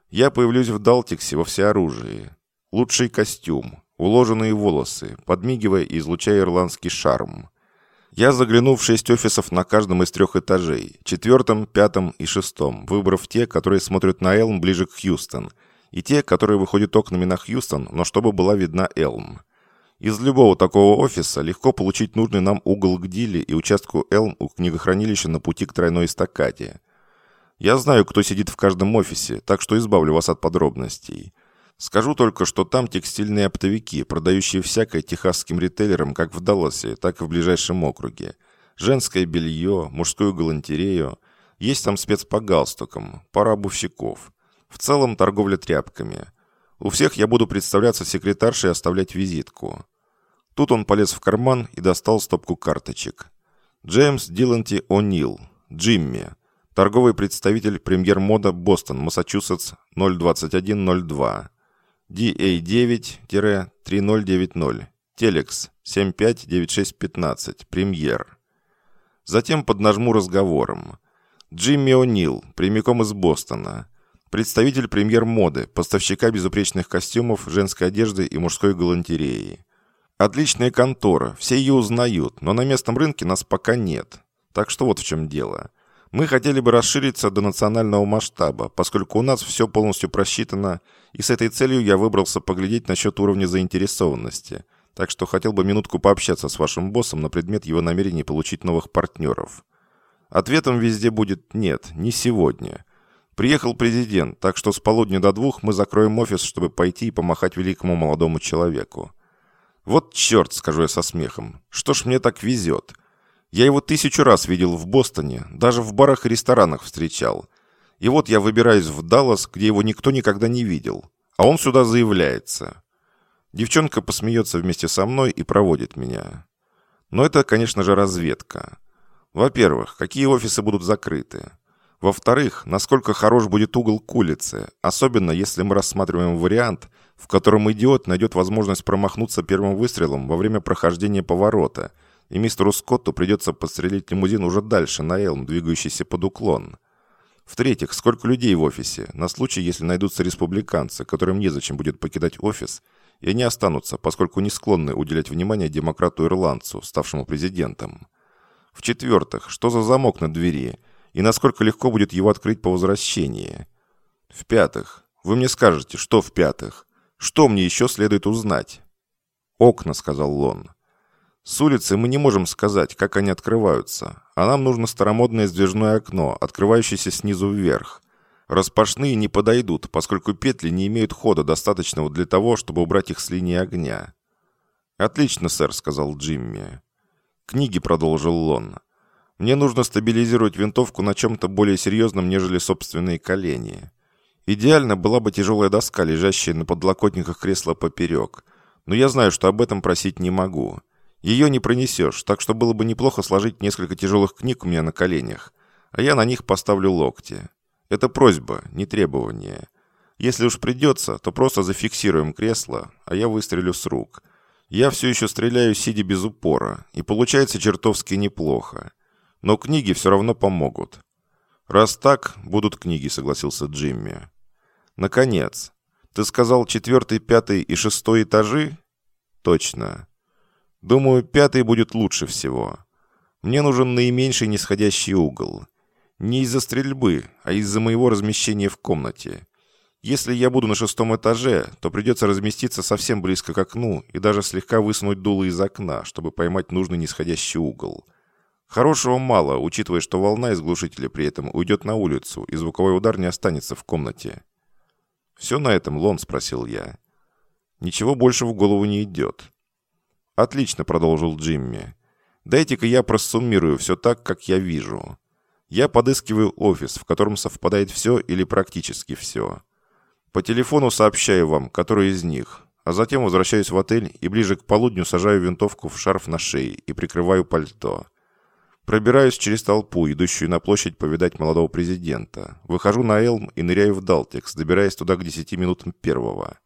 «я появлюсь в Далтиксе во всеоружии. Лучший костюм, уложенные волосы, подмигивая и излучая ирландский шарм. Я загляну в шесть офисов на каждом из трех этажей, четвертом, пятом и шестом, выбрав те, которые смотрят на Элм ближе к Хьюстон, и те, которые выходят окнами на Хьюстон, но чтобы была видна Элм. Из любого такого офиса легко получить нужный нам угол к Диле и участку Элм у книгохранилища на пути к тройной эстакаде. Я знаю, кто сидит в каждом офисе, так что избавлю вас от подробностей. Скажу только, что там текстильные оптовики, продающие всякое техасским ритейлерам как в Далласе, так и в ближайшем округе. Женское белье, мужскую галантерею. Есть там спец по галстукам, пара обувщиков. В целом торговля тряпками. У всех я буду представляться секретаршей и оставлять визитку. Тут он полез в карман и достал стопку карточек. Джеймс Диланти О'Нил. Джимми. Торговый представитель премьер-мода Бостон, Массачусетс 02102. DA9-3090. Телекс 759615. Премьер. Затем поднажму разговором. Джимми О'Нил, прямиком из Бостона. Представитель премьер-моды, поставщика безупречных костюмов, женской одежды и мужской галантереи. Отличная контора, все ее узнают, но на местном рынке нас пока нет. Так что вот в чем дело. Мы хотели бы расшириться до национального масштаба, поскольку у нас все полностью просчитано, и с этой целью я выбрался поглядеть насчет уровня заинтересованности. Так что хотел бы минутку пообщаться с вашим боссом на предмет его намерений получить новых партнеров. Ответом везде будет «нет, не сегодня». Приехал президент, так что с полудня до двух мы закроем офис, чтобы пойти и помахать великому молодому человеку. Вот черт, скажу я со смехом, что ж мне так везет. Я его тысячу раз видел в Бостоне, даже в барах и ресторанах встречал. И вот я выбираюсь в Даллас, где его никто никогда не видел. А он сюда заявляется. Девчонка посмеется вместе со мной и проводит меня. Но это, конечно же, разведка. Во-первых, какие офисы будут закрыты? Во-вторых, насколько хорош будет угол к улице, особенно если мы рассматриваем вариант, в котором идиот найдет возможность промахнуться первым выстрелом во время прохождения поворота – и мистеру Скотту придется подстрелить лимузин уже дальше, на Элм, двигающийся под уклон. В-третьих, сколько людей в офисе, на случай, если найдутся республиканцы, которым незачем будет покидать офис, и они останутся, поскольку не склонны уделять внимание демократу-ирландцу, ставшему президентом. В-четвертых, что за замок на двери, и насколько легко будет его открыть по возвращении. В-пятых, вы мне скажете, что в-пятых? Что мне еще следует узнать? «Окна», — сказал Лон. С улицы мы не можем сказать, как они открываются, а нам нужно старомодное сдвижное окно, открывающееся снизу вверх. Распашные не подойдут, поскольку петли не имеют хода достаточного для того, чтобы убрать их с линии огня. «Отлично, сэр», — сказал Джимми. «Книги», — продолжил Лон. «Мне нужно стабилизировать винтовку на чем-то более серьезном, нежели собственные колени. Идеально была бы тяжелая доска, лежащая на подлокотниках кресла поперек, но я знаю, что об этом просить не могу». Ее не пронесешь, так что было бы неплохо сложить несколько тяжелых книг у меня на коленях, а я на них поставлю локти. Это просьба, не требование. Если уж придется, то просто зафиксируем кресло, а я выстрелю с рук. Я все еще стреляю, сидя без упора, и получается чертовски неплохо. Но книги все равно помогут. Раз так, будут книги, согласился Джимми. Наконец. Ты сказал четвертый, пятый и шестой этажи? Точно. Думаю, пятый будет лучше всего. Мне нужен наименьший нисходящий угол. Не из-за стрельбы, а из-за моего размещения в комнате. Если я буду на шестом этаже, то придется разместиться совсем близко к окну и даже слегка высунуть дуло из окна, чтобы поймать нужный нисходящий угол. Хорошего мало, учитывая, что волна из глушителя при этом уйдет на улицу, и звуковой удар не останется в комнате. «Все на этом, Лон?» – спросил я. «Ничего больше в голову не идет». «Отлично», – продолжил Джимми. «Дайте-ка я просуммирую все так, как я вижу. Я подыскиваю офис, в котором совпадает все или практически все. По телефону сообщаю вам, который из них, а затем возвращаюсь в отель и ближе к полудню сажаю винтовку в шарф на шее и прикрываю пальто. Пробираюсь через толпу, идущую на площадь повидать молодого президента. Выхожу на Элм и ныряю в Далтекс, добираясь туда к 10 минутам первого.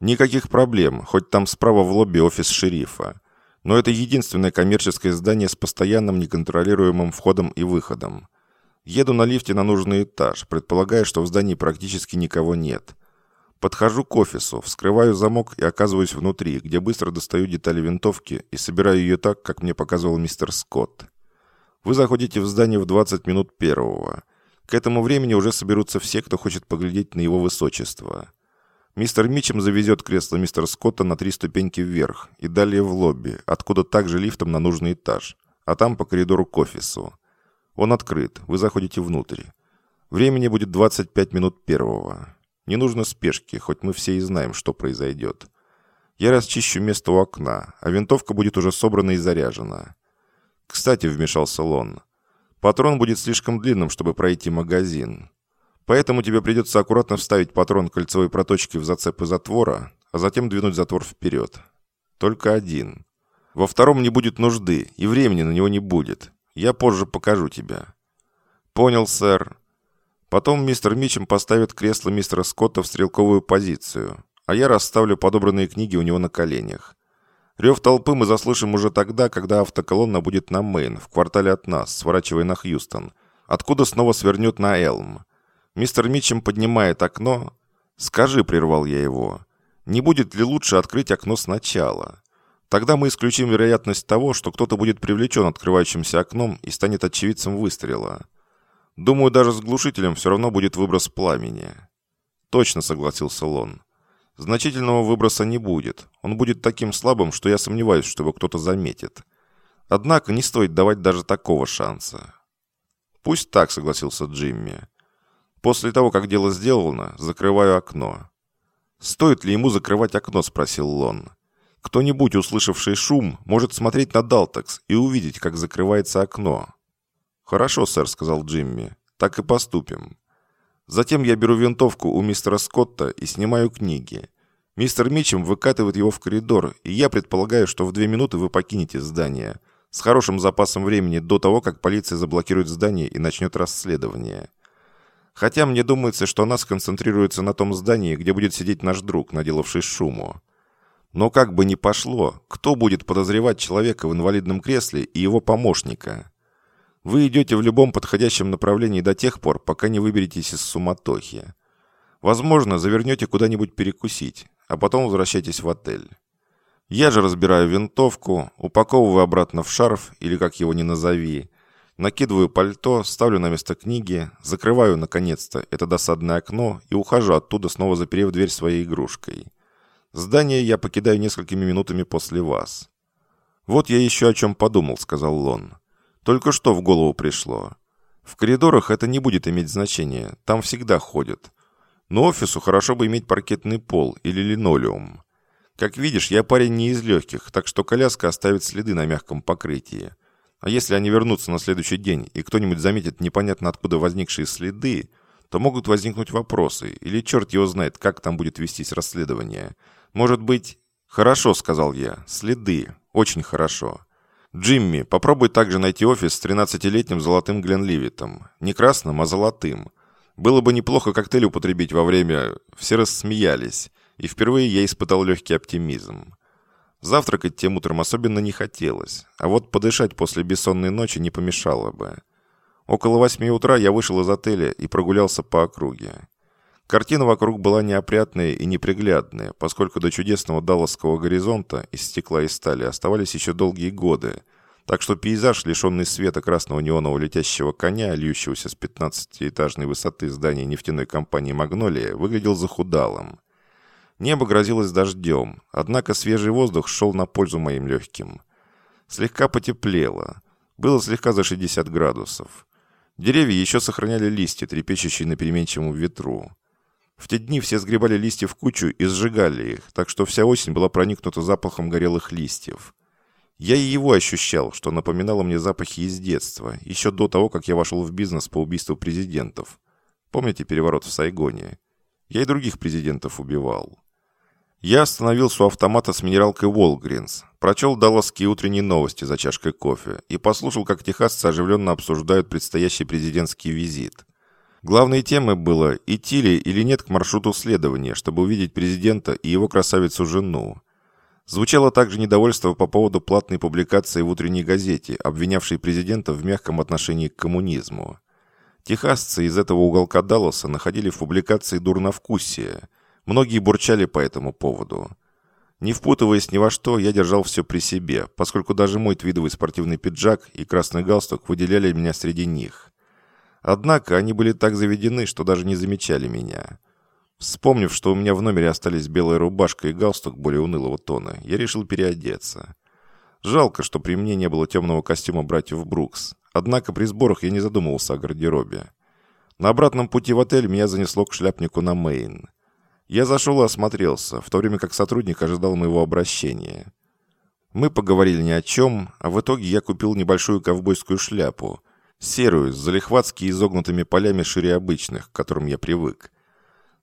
Никаких проблем, хоть там справа в лобби офис шерифа. Но это единственное коммерческое здание с постоянным неконтролируемым входом и выходом. Еду на лифте на нужный этаж, предполагая, что в здании практически никого нет. Подхожу к офису, вскрываю замок и оказываюсь внутри, где быстро достаю детали винтовки и собираю ее так, как мне показывал мистер Скотт. Вы заходите в здание в 20 минут первого. К этому времени уже соберутся все, кто хочет поглядеть на его высочество. Мистер Мичем завезет кресло мистера Скотта на три ступеньки вверх и далее в лобби, откуда также лифтом на нужный этаж, а там по коридору к офису. Он открыт, вы заходите внутрь. Времени будет 25 минут первого. Не нужно спешки, хоть мы все и знаем, что произойдет. Я расчищу место у окна, а винтовка будет уже собрана и заряжена. «Кстати», — вмешался Лон, — «патрон будет слишком длинным, чтобы пройти магазин. Поэтому тебе придется аккуратно вставить патрон кольцевой проточки в зацепы затвора, а затем двинуть затвор вперед. Только один. Во втором не будет нужды, и времени на него не будет. Я позже покажу тебя». «Понял, сэр». Потом мистер Мичем поставит кресло мистера Скотта в стрелковую позицию, а я расставлю подобранные книги у него на коленях. Рев толпы мы заслышим уже тогда, когда автоколонна будет на Мейн, в квартале от нас, сворачивая на Хьюстон, откуда снова свернет на Элм. Мистер Митчем поднимает окно. «Скажи», — прервал я его, — «не будет ли лучше открыть окно сначала? Тогда мы исключим вероятность того, что кто-то будет привлечен открывающимся окном и станет очевидцем выстрела. Думаю, даже с глушителем все равно будет выброс пламени». «Точно», — согласился Лон. Значительного выброса не будет. Он будет таким слабым, что я сомневаюсь, что его кто-то заметит. Однако не стоит давать даже такого шанса. Пусть так, согласился Джимми. После того, как дело сделано, закрываю окно. Стоит ли ему закрывать окно, спросил Лон. Кто-нибудь, услышавший шум, может смотреть на Далтекс и увидеть, как закрывается окно. Хорошо, сэр, сказал Джимми. Так и поступим. Затем я беру винтовку у мистера Скотта и снимаю книги. Мистер Мичем выкатывает его в коридор, и я предполагаю, что в две минуты вы покинете здание. С хорошим запасом времени до того, как полиция заблокирует здание и начнет расследование. Хотя мне думается, что она сконцентрируется на том здании, где будет сидеть наш друг, наделавший шуму. Но как бы ни пошло, кто будет подозревать человека в инвалидном кресле и его помощника? Вы идете в любом подходящем направлении до тех пор, пока не выберетесь из суматохи. Возможно, завернете куда-нибудь перекусить, а потом возвращайтесь в отель. Я же разбираю винтовку, упаковываю обратно в шарф, или как его ни назови, накидываю пальто, ставлю на место книги, закрываю, наконец-то, это досадное окно и ухожу оттуда, снова заперев дверь своей игрушкой. Здание я покидаю несколькими минутами после вас. «Вот я еще о чем подумал», — сказал Лон. Только что в голову пришло. В коридорах это не будет иметь значения, там всегда ходят. Но офису хорошо бы иметь паркетный пол или линолеум. Как видишь, я парень не из легких, так что коляска оставит следы на мягком покрытии. А если они вернутся на следующий день, и кто-нибудь заметит непонятно откуда возникшие следы, то могут возникнуть вопросы, или черт его знает, как там будет вестись расследование. Может быть... «Хорошо», — сказал я, — «следы. Очень хорошо. «Джимми, попробуй также найти офис с 13-летним золотым Гленливитом. Не красным, а золотым. Было бы неплохо коктейль употребить во время...» Все рассмеялись, и впервые я испытал легкий оптимизм. Завтракать тем утром особенно не хотелось, а вот подышать после бессонной ночи не помешало бы. Около восьми утра я вышел из отеля и прогулялся по округе. Картина вокруг была неопрятная и неприглядная, поскольку до чудесного далласского горизонта из стекла и стали оставались еще долгие годы, так что пейзаж, лишенный света красного неонового летящего коня, льющегося с 15-этажной высоты здания нефтяной компании «Магнолия», выглядел захудалым. Небо грозилось дождем, однако свежий воздух шел на пользу моим легким. Слегка потеплело. Было слегка за 60 градусов. Деревья еще сохраняли листья, трепещущие на переменчивом ветру. В те дни все сгребали листья в кучу и сжигали их, так что вся осень была проникнута запахом горелых листьев. Я и его ощущал, что напоминало мне запахи из детства, еще до того, как я вошел в бизнес по убийству президентов. Помните переворот в Сайгоне? Я и других президентов убивал. Я остановился у автомата с минералкой Волгринс, прочел далласские утренние новости за чашкой кофе и послушал, как техасцы оживленно обсуждают предстоящий президентский визит. Главной темой было, идти ли или нет к маршруту следования, чтобы увидеть президента и его красавицу-жену. Звучало также недовольство по поводу платной публикации в утренней газете, обвинявшей президента в мягком отношении к коммунизму. Техасцы из этого уголка Далласа находили в публикации дурновкусие. Многие бурчали по этому поводу. Не впутываясь ни во что, я держал все при себе, поскольку даже мой твидовый спортивный пиджак и красный галстук выделяли меня среди них. Однако они были так заведены, что даже не замечали меня. Вспомнив, что у меня в номере остались белая рубашка и галстук более унылого тона, я решил переодеться. Жалко, что при мне не было темного костюма братьев Брукс. Однако при сборах я не задумывался о гардеробе. На обратном пути в отель меня занесло к шляпнику на Мейн. Я зашел и осмотрелся, в то время как сотрудник ожидал моего обращения. Мы поговорили ни о чем, а в итоге я купил небольшую ковбойскую шляпу – Серую, залихватски изогнутыми полями шире обычных, к которым я привык.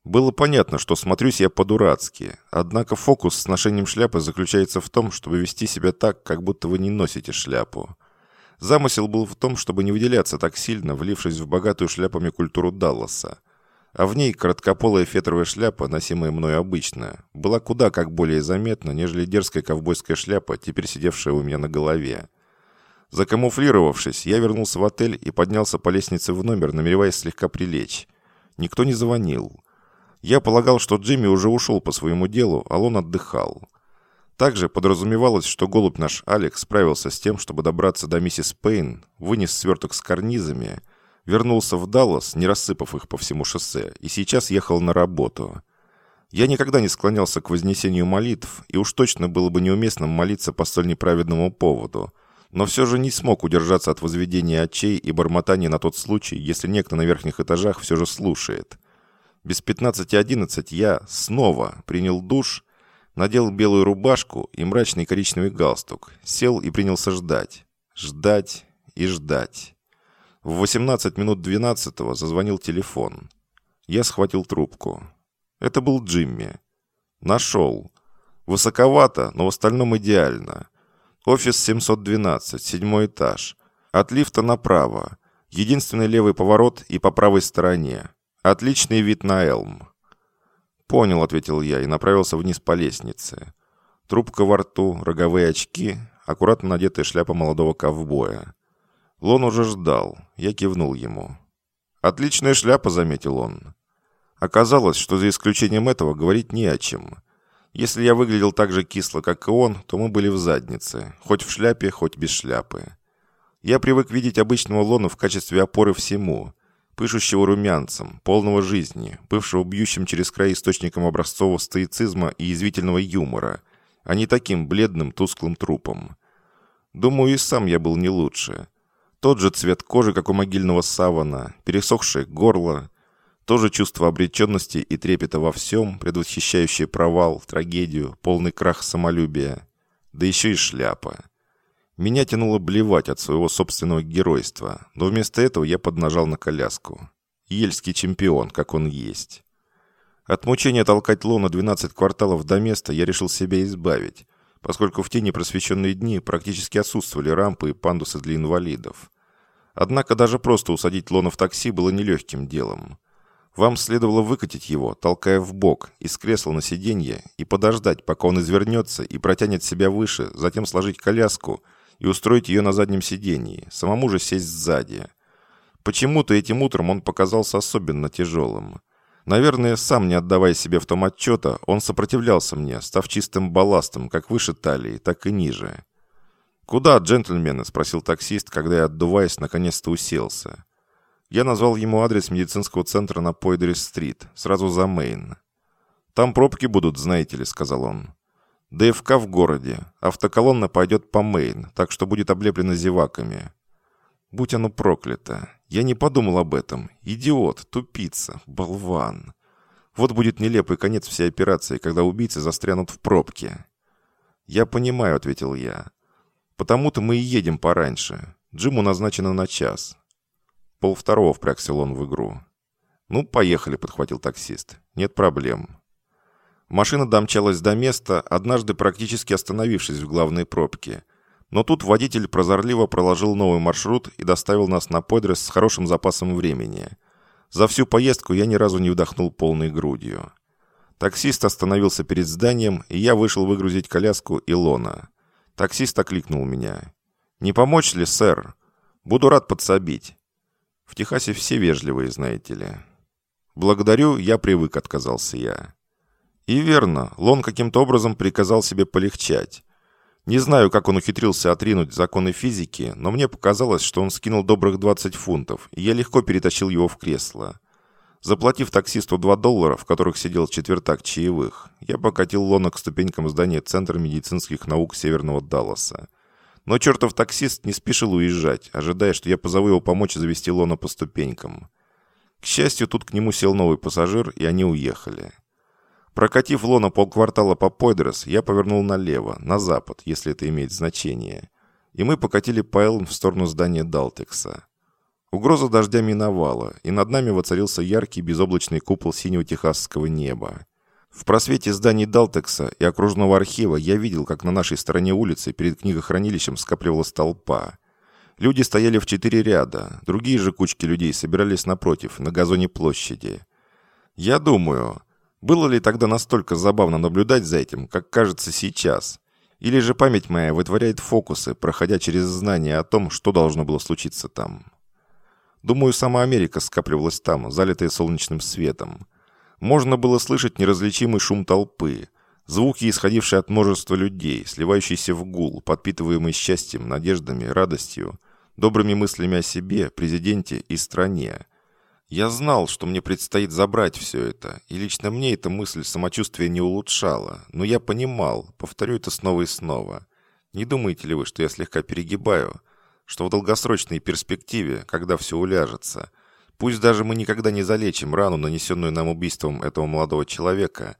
Было понятно, что смотрюсь я по-дурацки, однако фокус с ношением шляпы заключается в том, чтобы вести себя так, как будто вы не носите шляпу. Замысел был в том, чтобы не выделяться так сильно, влившись в богатую шляпами культуру Далласа. А в ней короткополая фетровая шляпа, носимая мной обычно, была куда как более заметна, нежели дерзкая ковбойская шляпа, теперь сидевшая у меня на голове. Закамуфлировавшись, я вернулся в отель и поднялся по лестнице в номер, намереваясь слегка прилечь. Никто не звонил. Я полагал, что Джимми уже ушел по своему делу, а он отдыхал. Также подразумевалось, что голубь наш Алекс справился с тем, чтобы добраться до миссис Пейн, вынес сверток с карнизами, вернулся в Даллас, не рассыпав их по всему шоссе, и сейчас ехал на работу. Я никогда не склонялся к вознесению молитв, и уж точно было бы неуместно молиться по столь неправедному поводу – но все же не смог удержаться от возведения очей и бормотания на тот случай, если некто на верхних этажах все же слушает. Без 15.11 я снова принял душ, надел белую рубашку и мрачный коричневый галстук, сел и принялся ждать, ждать и ждать. В 18 минут 12 зазвонил телефон. Я схватил трубку. Это был Джимми. Нашел. Высоковато, но в остальном идеально. Офис 712, седьмой этаж. От лифта направо. Единственный левый поворот и по правой стороне. Отличный вид на Элм. «Понял», — ответил я и направился вниз по лестнице. Трубка во рту, роговые очки, аккуратно надетая шляпа молодого ковбоя. Лон уже ждал. Я кивнул ему. «Отличная шляпа», — заметил он. Оказалось, что за исключением этого говорить не о чем. Если я выглядел так же кисло, как и он, то мы были в заднице, хоть в шляпе, хоть без шляпы. Я привык видеть обычного Лона в качестве опоры всему, пышущего румянцем, полного жизни, бывшего бьющим через край источником образцового стоицизма и язвительного юмора, а не таким бледным, тусклым трупом. Думаю, и сам я был не лучше. Тот же цвет кожи, как у могильного савана, пересохшее горло, тоже чувство обреченности и трепета во всем, предвосхищающее провал, трагедию, полный крах самолюбия. Да еще и шляпа. Меня тянуло блевать от своего собственного геройства, но вместо этого я поднажал на коляску. Ельский чемпион, как он есть. От мучения толкать лону 12 кварталов до места я решил себя избавить, поскольку в те непросвещенные дни практически отсутствовали рампы и пандусы для инвалидов. Однако даже просто усадить лона в такси было нелегким делом. Вам следовало выкатить его, толкая в бок, из кресла на сиденье, и подождать, пока он извернется и протянет себя выше, затем сложить коляску и устроить ее на заднем сиденье, самому же сесть сзади. Почему-то этим утром он показался особенно тяжелым. Наверное, сам не отдавая себе в том отчета, он сопротивлялся мне, став чистым балластом, как выше талии, так и ниже. «Куда, джентльмены?» – спросил таксист, когда я, отдуваясь, наконец-то уселся. Я назвал ему адрес медицинского центра на Пойдерис-стрит, сразу за Мейн. «Там пробки будут, знаете ли», — сказал он. «ДФК в городе. Автоколонна пойдет по Мейн, так что будет облеплена зеваками». Будь оно проклято. Я не подумал об этом. Идиот, тупица, болван. Вот будет нелепый конец всей операции, когда убийцы застрянут в пробке. «Я понимаю», — ответил я. «Потому-то мы и едем пораньше. Джиму назначено на час». Пол второго впрягся он в игру. «Ну, поехали», — подхватил таксист. «Нет проблем». Машина домчалась до места, однажды практически остановившись в главной пробке. Но тут водитель прозорливо проложил новый маршрут и доставил нас на Подрес с хорошим запасом времени. За всю поездку я ни разу не вдохнул полной грудью. Таксист остановился перед зданием, и я вышел выгрузить коляску Илона. Таксист окликнул меня. «Не помочь ли, сэр? Буду рад подсобить». В Техасе все вежливые, знаете ли. «Благодарю, я привык», — отказался я. И верно, Лон каким-то образом приказал себе полегчать. Не знаю, как он ухитрился отринуть законы физики, но мне показалось, что он скинул добрых 20 фунтов, и я легко перетащил его в кресло. Заплатив таксисту 2 доллара, в которых сидел четвертак чаевых, я покатил Лона к ступенькам здания Центра медицинских наук Северного Далласа. Но чертов таксист не спешил уезжать, ожидая, что я позову его помочь завести Лона по ступенькам. К счастью, тут к нему сел новый пассажир, и они уехали. Прокатив Лона полквартала по Пойдрес, я повернул налево, на запад, если это имеет значение. И мы покатили по Элм в сторону здания Далтекса. Угроза дождя миновала, и над нами воцарился яркий безоблачный купол синего техасского неба. В просвете зданий Далтекса и окружного архива я видел, как на нашей стороне улицы перед книгохранилищем скапливалась толпа. Люди стояли в четыре ряда, другие же кучки людей собирались напротив, на газоне площади. Я думаю, было ли тогда настолько забавно наблюдать за этим, как кажется сейчас? Или же память моя вытворяет фокусы, проходя через знание о том, что должно было случиться там? Думаю, сама Америка скапливалась там, залитая солнечным светом. Можно было слышать неразличимый шум толпы, звуки, исходившие от множества людей, сливающиеся в гул, подпитываемый счастьем, надеждами, радостью, добрыми мыслями о себе, президенте и стране – я знал, что мне предстоит забрать все это, и лично мне эта мысль самочувствия не улучшала, но я понимал, повторю это снова и снова. Не думаете ли вы, что я слегка перегибаю? Что в долгосрочной перспективе, когда все уляжется, пусть даже мы никогда не залечим рану, нанесенную нам убийством этого молодого человека,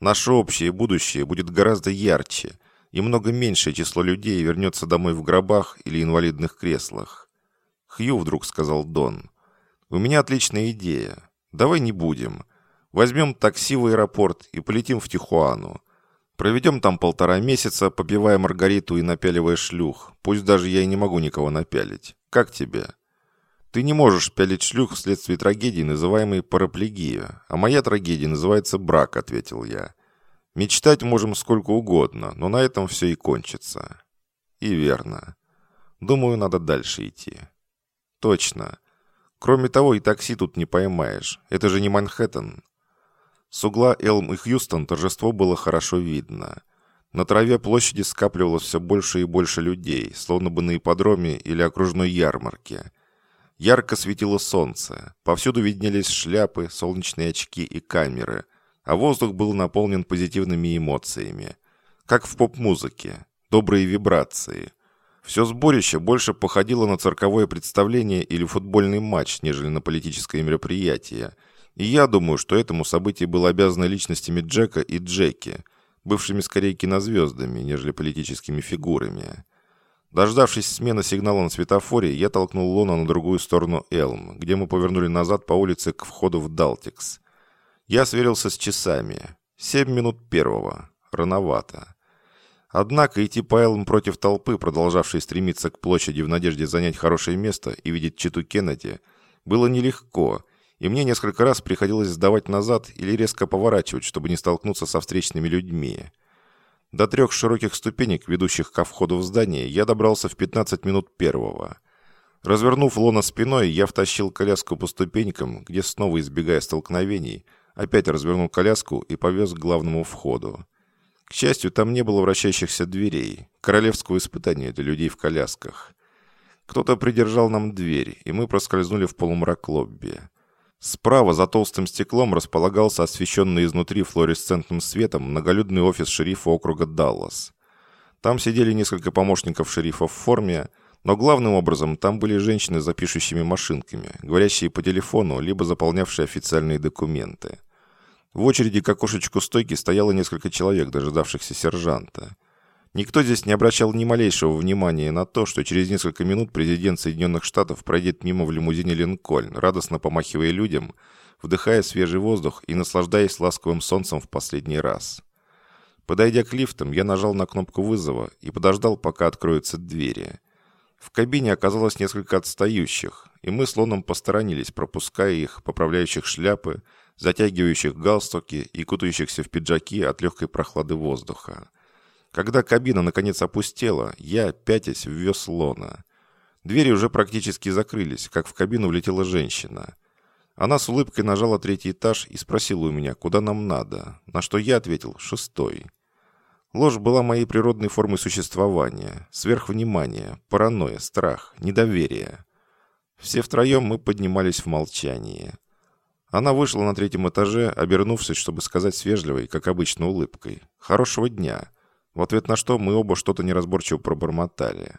наше общее будущее будет гораздо ярче, и много меньшее число людей вернется домой в гробах или инвалидных креслах. «Хью», — вдруг сказал Дон, — у меня отличная идея. Давай не будем. Возьмем такси в аэропорт и полетим в Тихуану. Проведем там полтора месяца, попивая Маргариту и напяливая шлюх. Пусть даже я и не могу никого напялить. Как тебе? Ты не можешь пялить шлюх вследствие трагедии, называемой параплегия. А моя трагедия называется брак, ответил я. Мечтать можем сколько угодно, но на этом все и кончится. И верно. Думаю, надо дальше идти. Точно. Кроме того, и такси тут не поймаешь. Это же не Манхэттен. С угла Элм и Хьюстон торжество было хорошо видно. На траве площади скапливалось все больше и больше людей, словно бы на ипподроме или окружной ярмарке. Ярко светило солнце. Повсюду виднелись шляпы, солнечные очки и камеры. А воздух был наполнен позитивными эмоциями. Как в поп-музыке. Добрые вибрации – все сборище больше походило на цирковое представление или футбольный матч, нежели на политическое мероприятие. И я думаю, что этому событию было обязано личностями Джека и Джеки, бывшими скорее кинозвездами, нежели политическими фигурами. Дождавшись смены сигнала на светофоре, я толкнул Лона на другую сторону Элм, где мы повернули назад по улице к входу в Далтикс. Я сверился с часами. Семь минут первого. Рановато. Однако идти по Элм против толпы, продолжавшей стремиться к площади в надежде занять хорошее место и видеть читу Кеннеди, было нелегко, и мне несколько раз приходилось сдавать назад или резко поворачивать, чтобы не столкнуться со встречными людьми. До трех широких ступенек, ведущих ко входу в здание, я добрался в 15 минут первого. Развернув лона спиной, я втащил коляску по ступенькам, где, снова избегая столкновений, опять развернул коляску и повез к главному входу. К счастью, там не было вращающихся дверей, королевского испытания для людей в колясках. Кто-то придержал нам дверь, и мы проскользнули в полумрак лобби. Справа за толстым стеклом располагался освещенный изнутри флуоресцентным светом многолюдный офис шерифа округа Даллас. Там сидели несколько помощников шерифа в форме, но главным образом там были женщины с запишущими машинками, говорящие по телефону, либо заполнявшие официальные документы. В очереди к окошечку стойки стояло несколько человек, дожидавшихся сержанта. Никто здесь не обращал ни малейшего внимания на то, что через несколько минут президент Соединенных Штатов пройдет мимо в лимузине «Линкольн», радостно помахивая людям, вдыхая свежий воздух и наслаждаясь ласковым солнцем в последний раз. Подойдя к лифтам, я нажал на кнопку вызова и подождал, пока откроются двери. В кабине оказалось несколько отстающих, и мы с Лоном посторонились, пропуская их, поправляющих шляпы, затягивающих галстуки и кутающихся в пиджаки от легкой прохлады воздуха. Когда кабина наконец опустела, я, пятясь, ввез Лона. Двери уже практически закрылись, как в кабину влетела женщина. Она с улыбкой нажала третий этаж и спросила у меня, куда нам надо, на что я ответил «шестой». Ложь была моей природной формой существования, сверхвнимание, паранойя, страх, недоверие. Все втроем мы поднимались в молчании. Она вышла на третьем этаже, обернувшись, чтобы сказать с вежливой, как обычно, улыбкой «Хорошего дня!» В ответ на что мы оба что-то неразборчиво пробормотали.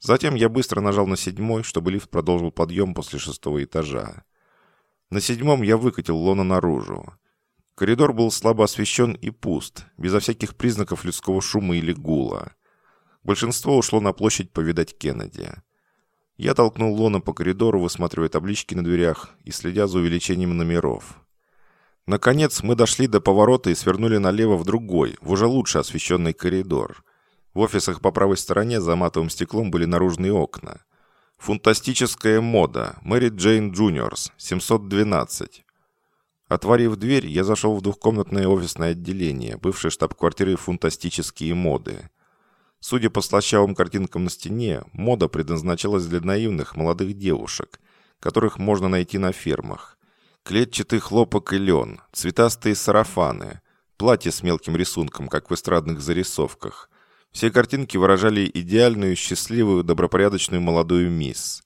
Затем я быстро нажал на седьмой, чтобы лифт продолжил подъем после шестого этажа. На седьмом я выкатил Лона наружу. Коридор был слабо освещен и пуст, безо всяких признаков людского шума или гула. Большинство ушло на площадь повидать Кеннеди. Я толкнул Лона по коридору, высматривая таблички на дверях и следя за увеличением номеров. Наконец мы дошли до поворота и свернули налево в другой, в уже лучше освещенный коридор. В офисах по правой стороне за матовым стеклом были наружные окна. Фантастическая мода. Мэри Джейн Джуниорс. 712. Отворив дверь, я зашел в двухкомнатное офисное отделение, бывшее штаб-квартирой «Фантастической моды». Судя по слащавым картинкам на стене, мода предназначалась для наивных молодых девушек, которых можно найти на фермах. Клетчатый хлопок и лен, цветастые сарафаны, платья с мелким рисунком, как в эстрадных зарисовках. Все картинки выражали идеальную, счастливую, добропорядочную молодую мисс.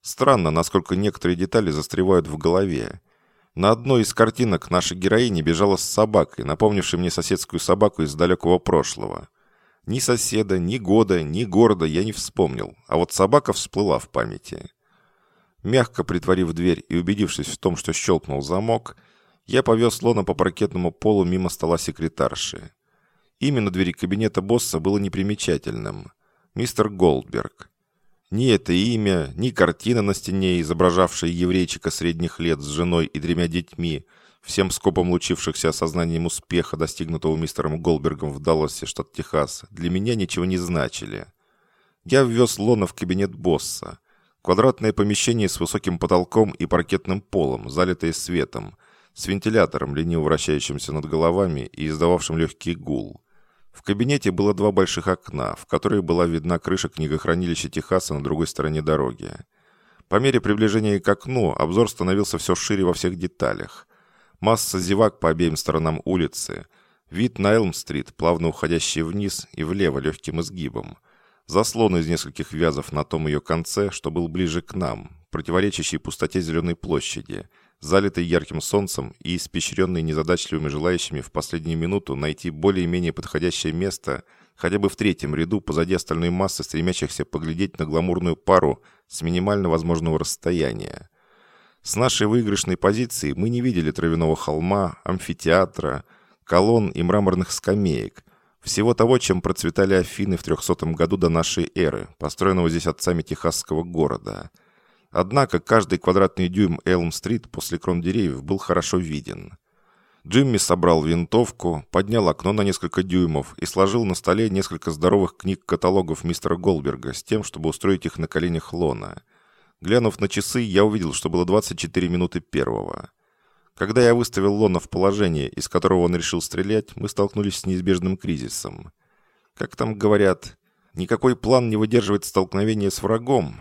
Странно, насколько некоторые детали застревают в голове. На одной из картинок наша героиня бежала с собакой, напомнившей мне соседскую собаку из далекого прошлого. Ни соседа, ни года, ни города я не вспомнил, а вот собака всплыла в памяти. Мягко притворив дверь и убедившись в том, что щелкнул замок, я повез Лона по паркетному полу мимо стола секретарши. Имя на двери кабинета босса было непримечательным. Мистер Голдберг. Ни это имя, ни картина на стене, изображавшая еврейчика средних лет с женой и тремя детьми, всем скопом лучившихся осознанием успеха, достигнутого мистером Голбергом в Далласе, штат Техас, для меня ничего не значили. Я ввез Лона в кабинет босса. Квадратное помещение с высоким потолком и паркетным полом, залитое светом, с вентилятором, лениво вращающимся над головами и издававшим легкий гул. В кабинете было два больших окна, в которые была видна крыша книгохранилища Техаса на другой стороне дороги. По мере приближения к окну обзор становился все шире во всех деталях. Масса зевак по обеим сторонам улицы, вид на Элм-стрит, плавно уходящий вниз и влево легким изгибом, заслон из нескольких вязов на том ее конце, что был ближе к нам, противоречащий пустоте Зеленой площади – залитый ярким солнцем и испещренный незадачливыми желающими в последнюю минуту найти более-менее подходящее место хотя бы в третьем ряду позади остальной массы стремящихся поглядеть на гламурную пару с минимально возможного расстояния. С нашей выигрышной позиции мы не видели травяного холма, амфитеатра, колонн и мраморных скамеек, всего того, чем процветали Афины в 300 году до нашей эры, построенного здесь отцами техасского города – Однако каждый квадратный дюйм Элм-стрит после крон деревьев был хорошо виден. Джимми собрал винтовку, поднял окно на несколько дюймов и сложил на столе несколько здоровых книг-каталогов мистера Голберга с тем, чтобы устроить их на коленях Лона. Глянув на часы, я увидел, что было 24 минуты первого. Когда я выставил Лона в положение, из которого он решил стрелять, мы столкнулись с неизбежным кризисом. Как там говорят, никакой план не выдерживает столкновения с врагом,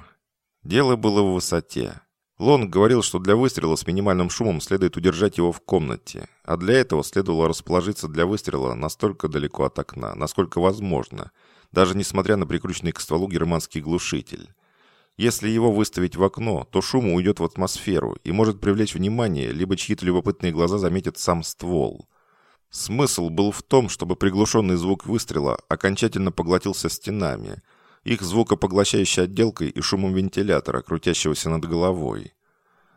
Дело было в высоте. Лонг говорил, что для выстрела с минимальным шумом следует удержать его в комнате, а для этого следовало расположиться для выстрела настолько далеко от окна, насколько возможно, даже несмотря на прикрученный к стволу германский глушитель. Если его выставить в окно, то шум уйдет в атмосферу и может привлечь внимание, либо чьи-то любопытные глаза заметят сам ствол. Смысл был в том, чтобы приглушенный звук выстрела окончательно поглотился стенами – их звукопоглощающей отделкой и шумом вентилятора, крутящегося над головой.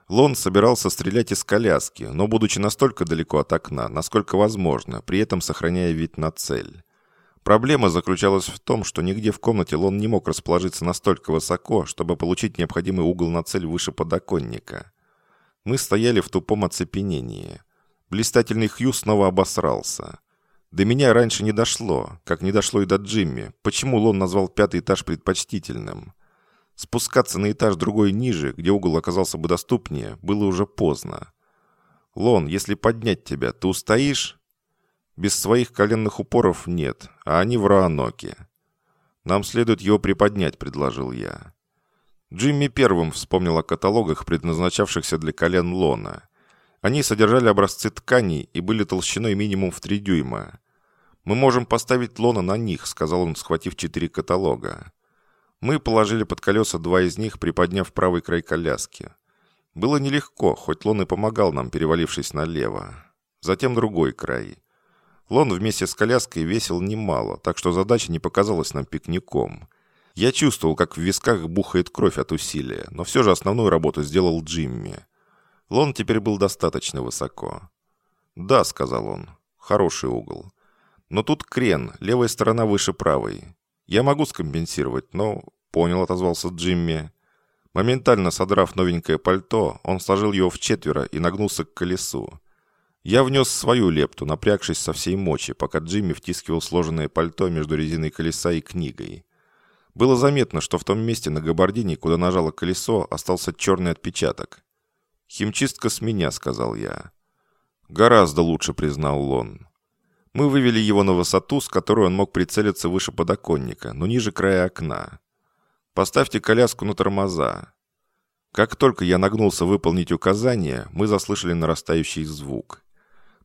Лон собирался стрелять из коляски, но будучи настолько далеко от окна, насколько возможно, при этом сохраняя вид на цель. Проблема заключалась в том, что нигде в комнате Лон не мог расположиться настолько высоко, чтобы получить необходимый угол на цель выше подоконника. Мы стояли в тупом оцепенении. Блистательный Хью снова обосрался. До меня раньше не дошло, как не дошло и до Джимми, почему Лон назвал пятый этаж предпочтительным. Спускаться на этаж другой ниже, где угол оказался бы доступнее, было уже поздно. «Лон, если поднять тебя, ты устоишь?» «Без своих коленных упоров нет, а они в Роаноке». «Нам следует его приподнять», — предложил я. Джимми первым вспомнил о каталогах, предназначавшихся для колен Лона. Они содержали образцы тканей и были толщиной минимум в 3 дюйма. «Мы можем поставить Лона на них», — сказал он, схватив четыре каталога. Мы положили под колеса два из них, приподняв правый край коляски. Было нелегко, хоть Лон и помогал нам, перевалившись налево. Затем другой край. Лон вместе с коляской весил немало, так что задача не показалась нам пикником. Я чувствовал, как в висках бухает кровь от усилия, но все же основную работу сделал Джимми. Лон теперь был достаточно высоко. «Да», — сказал он, — «хороший угол. Но тут крен, левая сторона выше правой. Я могу скомпенсировать, но «Понял», — отозвался Джимми. Моментально содрав новенькое пальто, он сложил его в четверо и нагнулся к колесу. Я внес свою лепту, напрягшись со всей мочи, пока Джимми втискивал сложенное пальто между резиной колеса и книгой. Было заметно, что в том месте на габардине, куда нажало колесо, остался черный отпечаток. «Химчистка с меня», — сказал я. «Гораздо лучше», — признал Лон. Мы вывели его на высоту, с которой он мог прицелиться выше подоконника, но ниже края окна. Поставьте коляску на тормоза. Как только я нагнулся выполнить указание, мы заслышали нарастающий звук.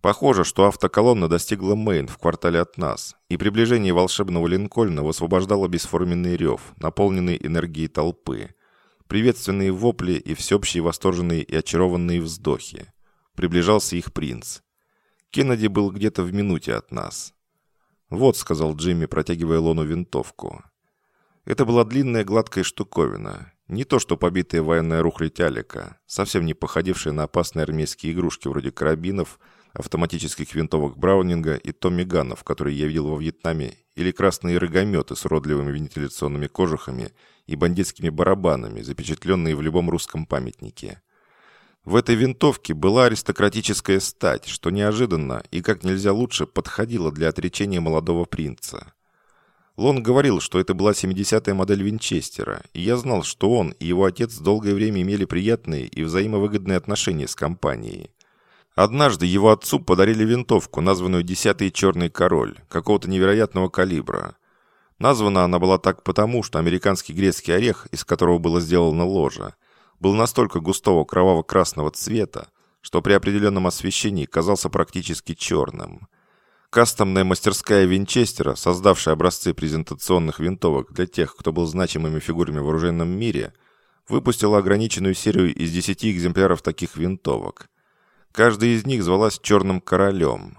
Похоже, что автоколонна достигла Мейн в квартале от нас, и приближение волшебного Линкольна высвобождало бесформенный рев, наполненный энергией толпы. Приветственные вопли и всеобщие восторженные и очарованные вздохи. Приближался их принц. Кеннеди был где-то в минуте от нас. «Вот», — сказал Джимми, протягивая Лону винтовку. Это была длинная гладкая штуковина. Не то, что побитая военная рухлядь Алика, совсем не походившая на опасные армейские игрушки вроде карабинов, автоматических винтовок Браунинга и Томми Ганнов, которые я видел во Вьетнаме, или красные рогометы с уродливыми вентиляционными кожухами и бандитскими барабанами, запечатленные в любом русском памятнике. В этой винтовке была аристократическая стать, что неожиданно и как нельзя лучше подходило для отречения молодого принца. Лон говорил, что это была 70-я модель Винчестера, и я знал, что он и его отец долгое время имели приятные и взаимовыгодные отношения с компанией. Однажды его отцу подарили винтовку, названную «Десятый черный король», какого-то невероятного калибра. Названа она была так потому, что американский грецкий орех, из которого было сделано ложе, был настолько густого кроваво-красного цвета, что при определенном освещении казался практически черным – Кастомная мастерская Винчестера, создавшая образцы презентационных винтовок для тех, кто был значимыми фигурами в вооруженном мире, выпустила ограниченную серию из 10 экземпляров таких винтовок. Каждая из них звалась «Черным королем».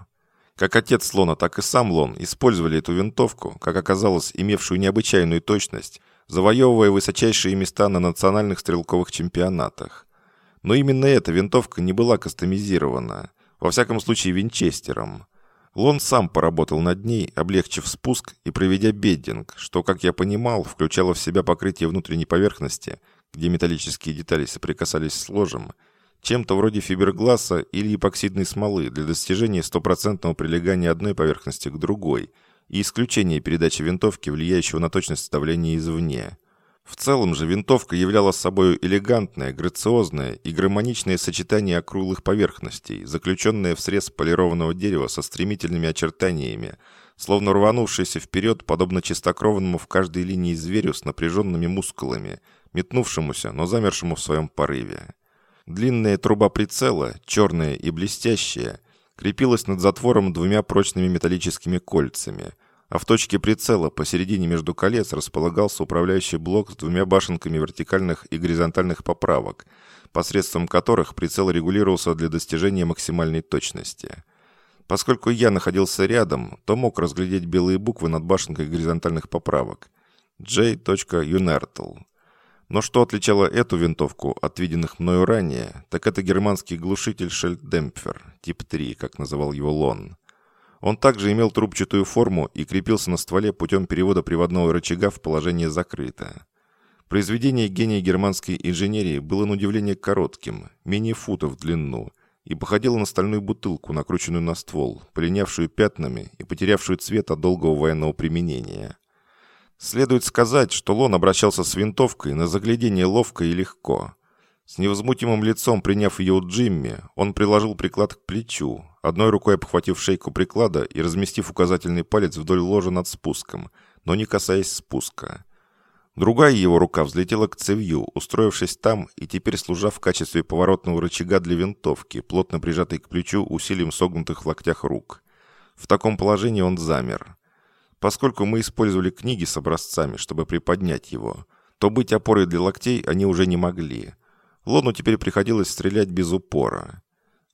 Как отец Лона, так и сам Лон использовали эту винтовку, как оказалось, имевшую необычайную точность, завоевывая высочайшие места на национальных стрелковых чемпионатах. Но именно эта винтовка не была кастомизирована, во всяком случае винчестером. Лон сам поработал над ней, облегчив спуск и проведя беддинг, что, как я понимал, включало в себя покрытие внутренней поверхности, где металлические детали соприкасались с ложем, чем-то вроде фибергласа или эпоксидной смолы для достижения стопроцентного прилегания одной поверхности к другой и исключения передачи винтовки, влияющего на точность давления извне. В целом же винтовка являла собой элегантное, грациозное и гармоничное сочетание округлых поверхностей, заключенное в срез полированного дерева со стремительными очертаниями, словно рванувшееся вперед, подобно чистокровному в каждой линии зверю с напряженными мускулами, метнувшемуся, но замершему в своем порыве. Длинная труба прицела, черная и блестящая, крепилась над затвором двумя прочными металлическими кольцами – а в точке прицела посередине между колец располагался управляющий блок с двумя башенками вертикальных и горизонтальных поправок, посредством которых прицел регулировался для достижения максимальной точности. Поскольку я находился рядом, то мог разглядеть белые буквы над башенкой горизонтальных поправок. J.Unertl. Но что отличало эту винтовку от виденных мною ранее, так это германский глушитель Шельдемпфер, тип 3, как называл его Лон. Он также имел трубчатую форму и крепился на стволе путем перевода приводного рычага в положение «закрыто». Произведение гения германской инженерии было на удивление коротким, менее фута в длину, и походило на стальную бутылку, накрученную на ствол, полинявшую пятнами и потерявшую цвет от долгого военного применения. Следует сказать, что Лон обращался с винтовкой на заглядение ловко и легко. С невозмутимым лицом приняв ее у Джимми, он приложил приклад к плечу, одной рукой обхватив шейку приклада и разместив указательный палец вдоль ложа над спуском, но не касаясь спуска. Другая его рука взлетела к цевью, устроившись там и теперь служа в качестве поворотного рычага для винтовки, плотно прижатой к плечу усилием согнутых в локтях рук. В таком положении он замер. Поскольку мы использовали книги с образцами, чтобы приподнять его, то быть опорой для локтей они уже не могли. Лону теперь приходилось стрелять без упора.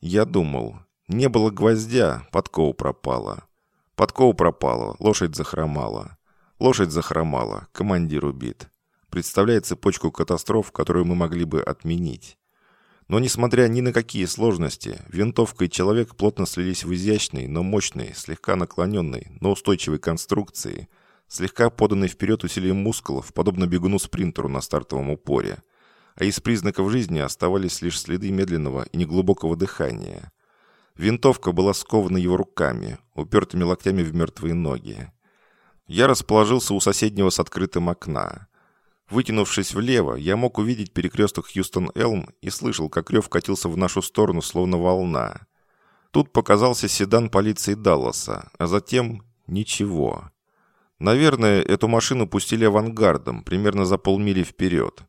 Я думал, не было гвоздя, подкова пропала. Подкова пропала, лошадь захромала. Лошадь захромала, командир убит. Представляет цепочку катастроф, которую мы могли бы отменить. Но несмотря ни на какие сложности, винтовка и человек плотно слились в изящной, но мощной, слегка наклоненной, но устойчивой конструкции, слегка поданной вперед усилием мускулов, подобно бегуну-спринтеру на стартовом упоре. А из признаков жизни оставались лишь следы медленного и неглубокого дыхания. Винтовка была скована его руками, упертыми локтями в мертвые ноги. Я расположился у соседнего с открытым окна. Вытянувшись влево, я мог увидеть перекресток Хьюстон-Элм и слышал, как рев катился в нашу сторону, словно волна. Тут показался седан полиции Далласа, а затем ничего. Наверное, эту машину пустили авангардом, примерно за полмили вперед.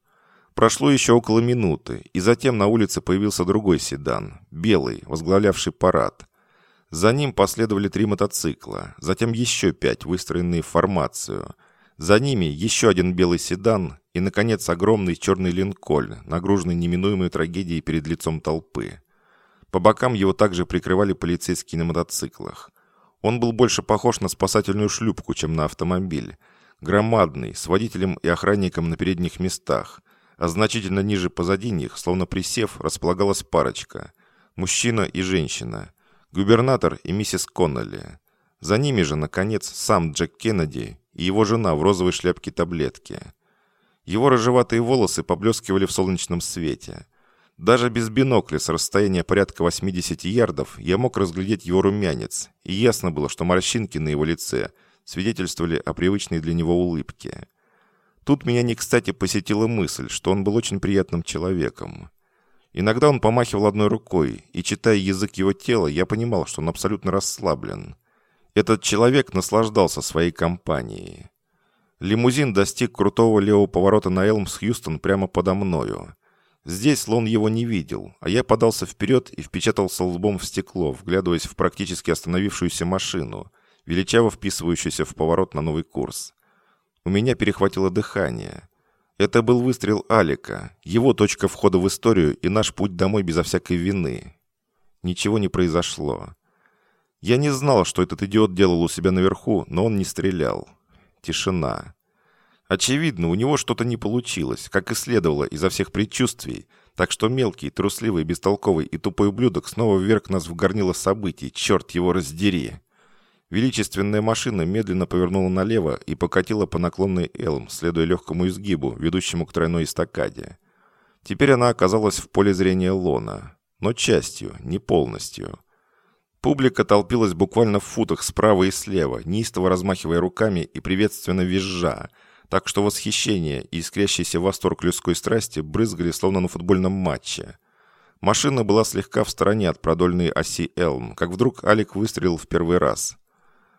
Прошло еще около минуты, и затем на улице появился другой седан, белый, возглавлявший парад. За ним последовали три мотоцикла, затем еще пять, выстроенные в формацию – за ними еще один белый седан и, наконец, огромный черный линкольн, нагруженный неминуемой трагедией перед лицом толпы. По бокам его также прикрывали полицейские на мотоциклах. Он был больше похож на спасательную шлюпку, чем на автомобиль. Громадный, с водителем и охранником на передних местах, а значительно ниже позади них, словно присев, располагалась парочка. Мужчина и женщина. Губернатор и миссис Коннелли. За ними же, наконец, сам Джек Кеннеди и его жена в розовой шляпке таблетки. Его рыжеватые волосы поблескивали в солнечном свете. Даже без бинокля с расстояния порядка 80 ярдов я мог разглядеть его румянец, и ясно было, что морщинки на его лице свидетельствовали о привычной для него улыбке. Тут меня не кстати посетила мысль, что он был очень приятным человеком. Иногда он помахивал одной рукой, и, читая язык его тела, я понимал, что он абсолютно расслаблен. Этот человек наслаждался своей компанией. Лимузин достиг крутого левого поворота на Элмс-Хьюстон прямо подо мною. Здесь Лон его не видел, а я подался вперед и впечатался лбом в стекло, вглядываясь в практически остановившуюся машину, величаво вписывающуюся в поворот на новый курс. У меня перехватило дыхание. Это был выстрел Алика, его точка входа в историю и наш путь домой безо всякой вины. Ничего не произошло. Я не знал, что этот идиот делал у себя наверху, но он не стрелял. Тишина. Очевидно, у него что-то не получилось, как и следовало изо всех предчувствий, так что мелкий, трусливый, бестолковый и тупой ублюдок снова вверг нас в горнило событий, черт его раздери. Величественная машина медленно повернула налево и покатила по наклонной Элм, следуя легкому изгибу, ведущему к тройной эстакаде. Теперь она оказалась в поле зрения Лона, но частью, не полностью. Публика толпилась буквально в футах справа и слева, неистово размахивая руками и приветственно визжа, так что восхищение и искрящийся восторг людской страсти брызгали словно на футбольном матче. Машина была слегка в стороне от продольной оси Элм, как вдруг Алик выстрелил в первый раз.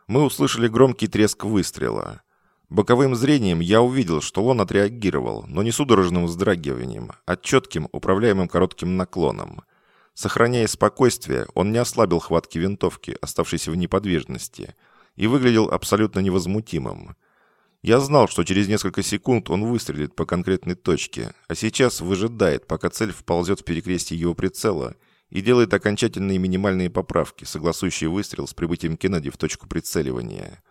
Мы услышали громкий треск выстрела. Боковым зрением я увидел, что он отреагировал, но не судорожным вздрагиванием, а четким, управляемым коротким наклоном. Сохраняя спокойствие, он не ослабил хватки винтовки, оставшейся в неподвижности, и выглядел абсолютно невозмутимым. Я знал, что через несколько секунд он выстрелит по конкретной точке, а сейчас выжидает, пока цель вползет в перекрестие его прицела и делает окончательные минимальные поправки, согласующие выстрел с прибытием Кеннеди в точку прицеливания.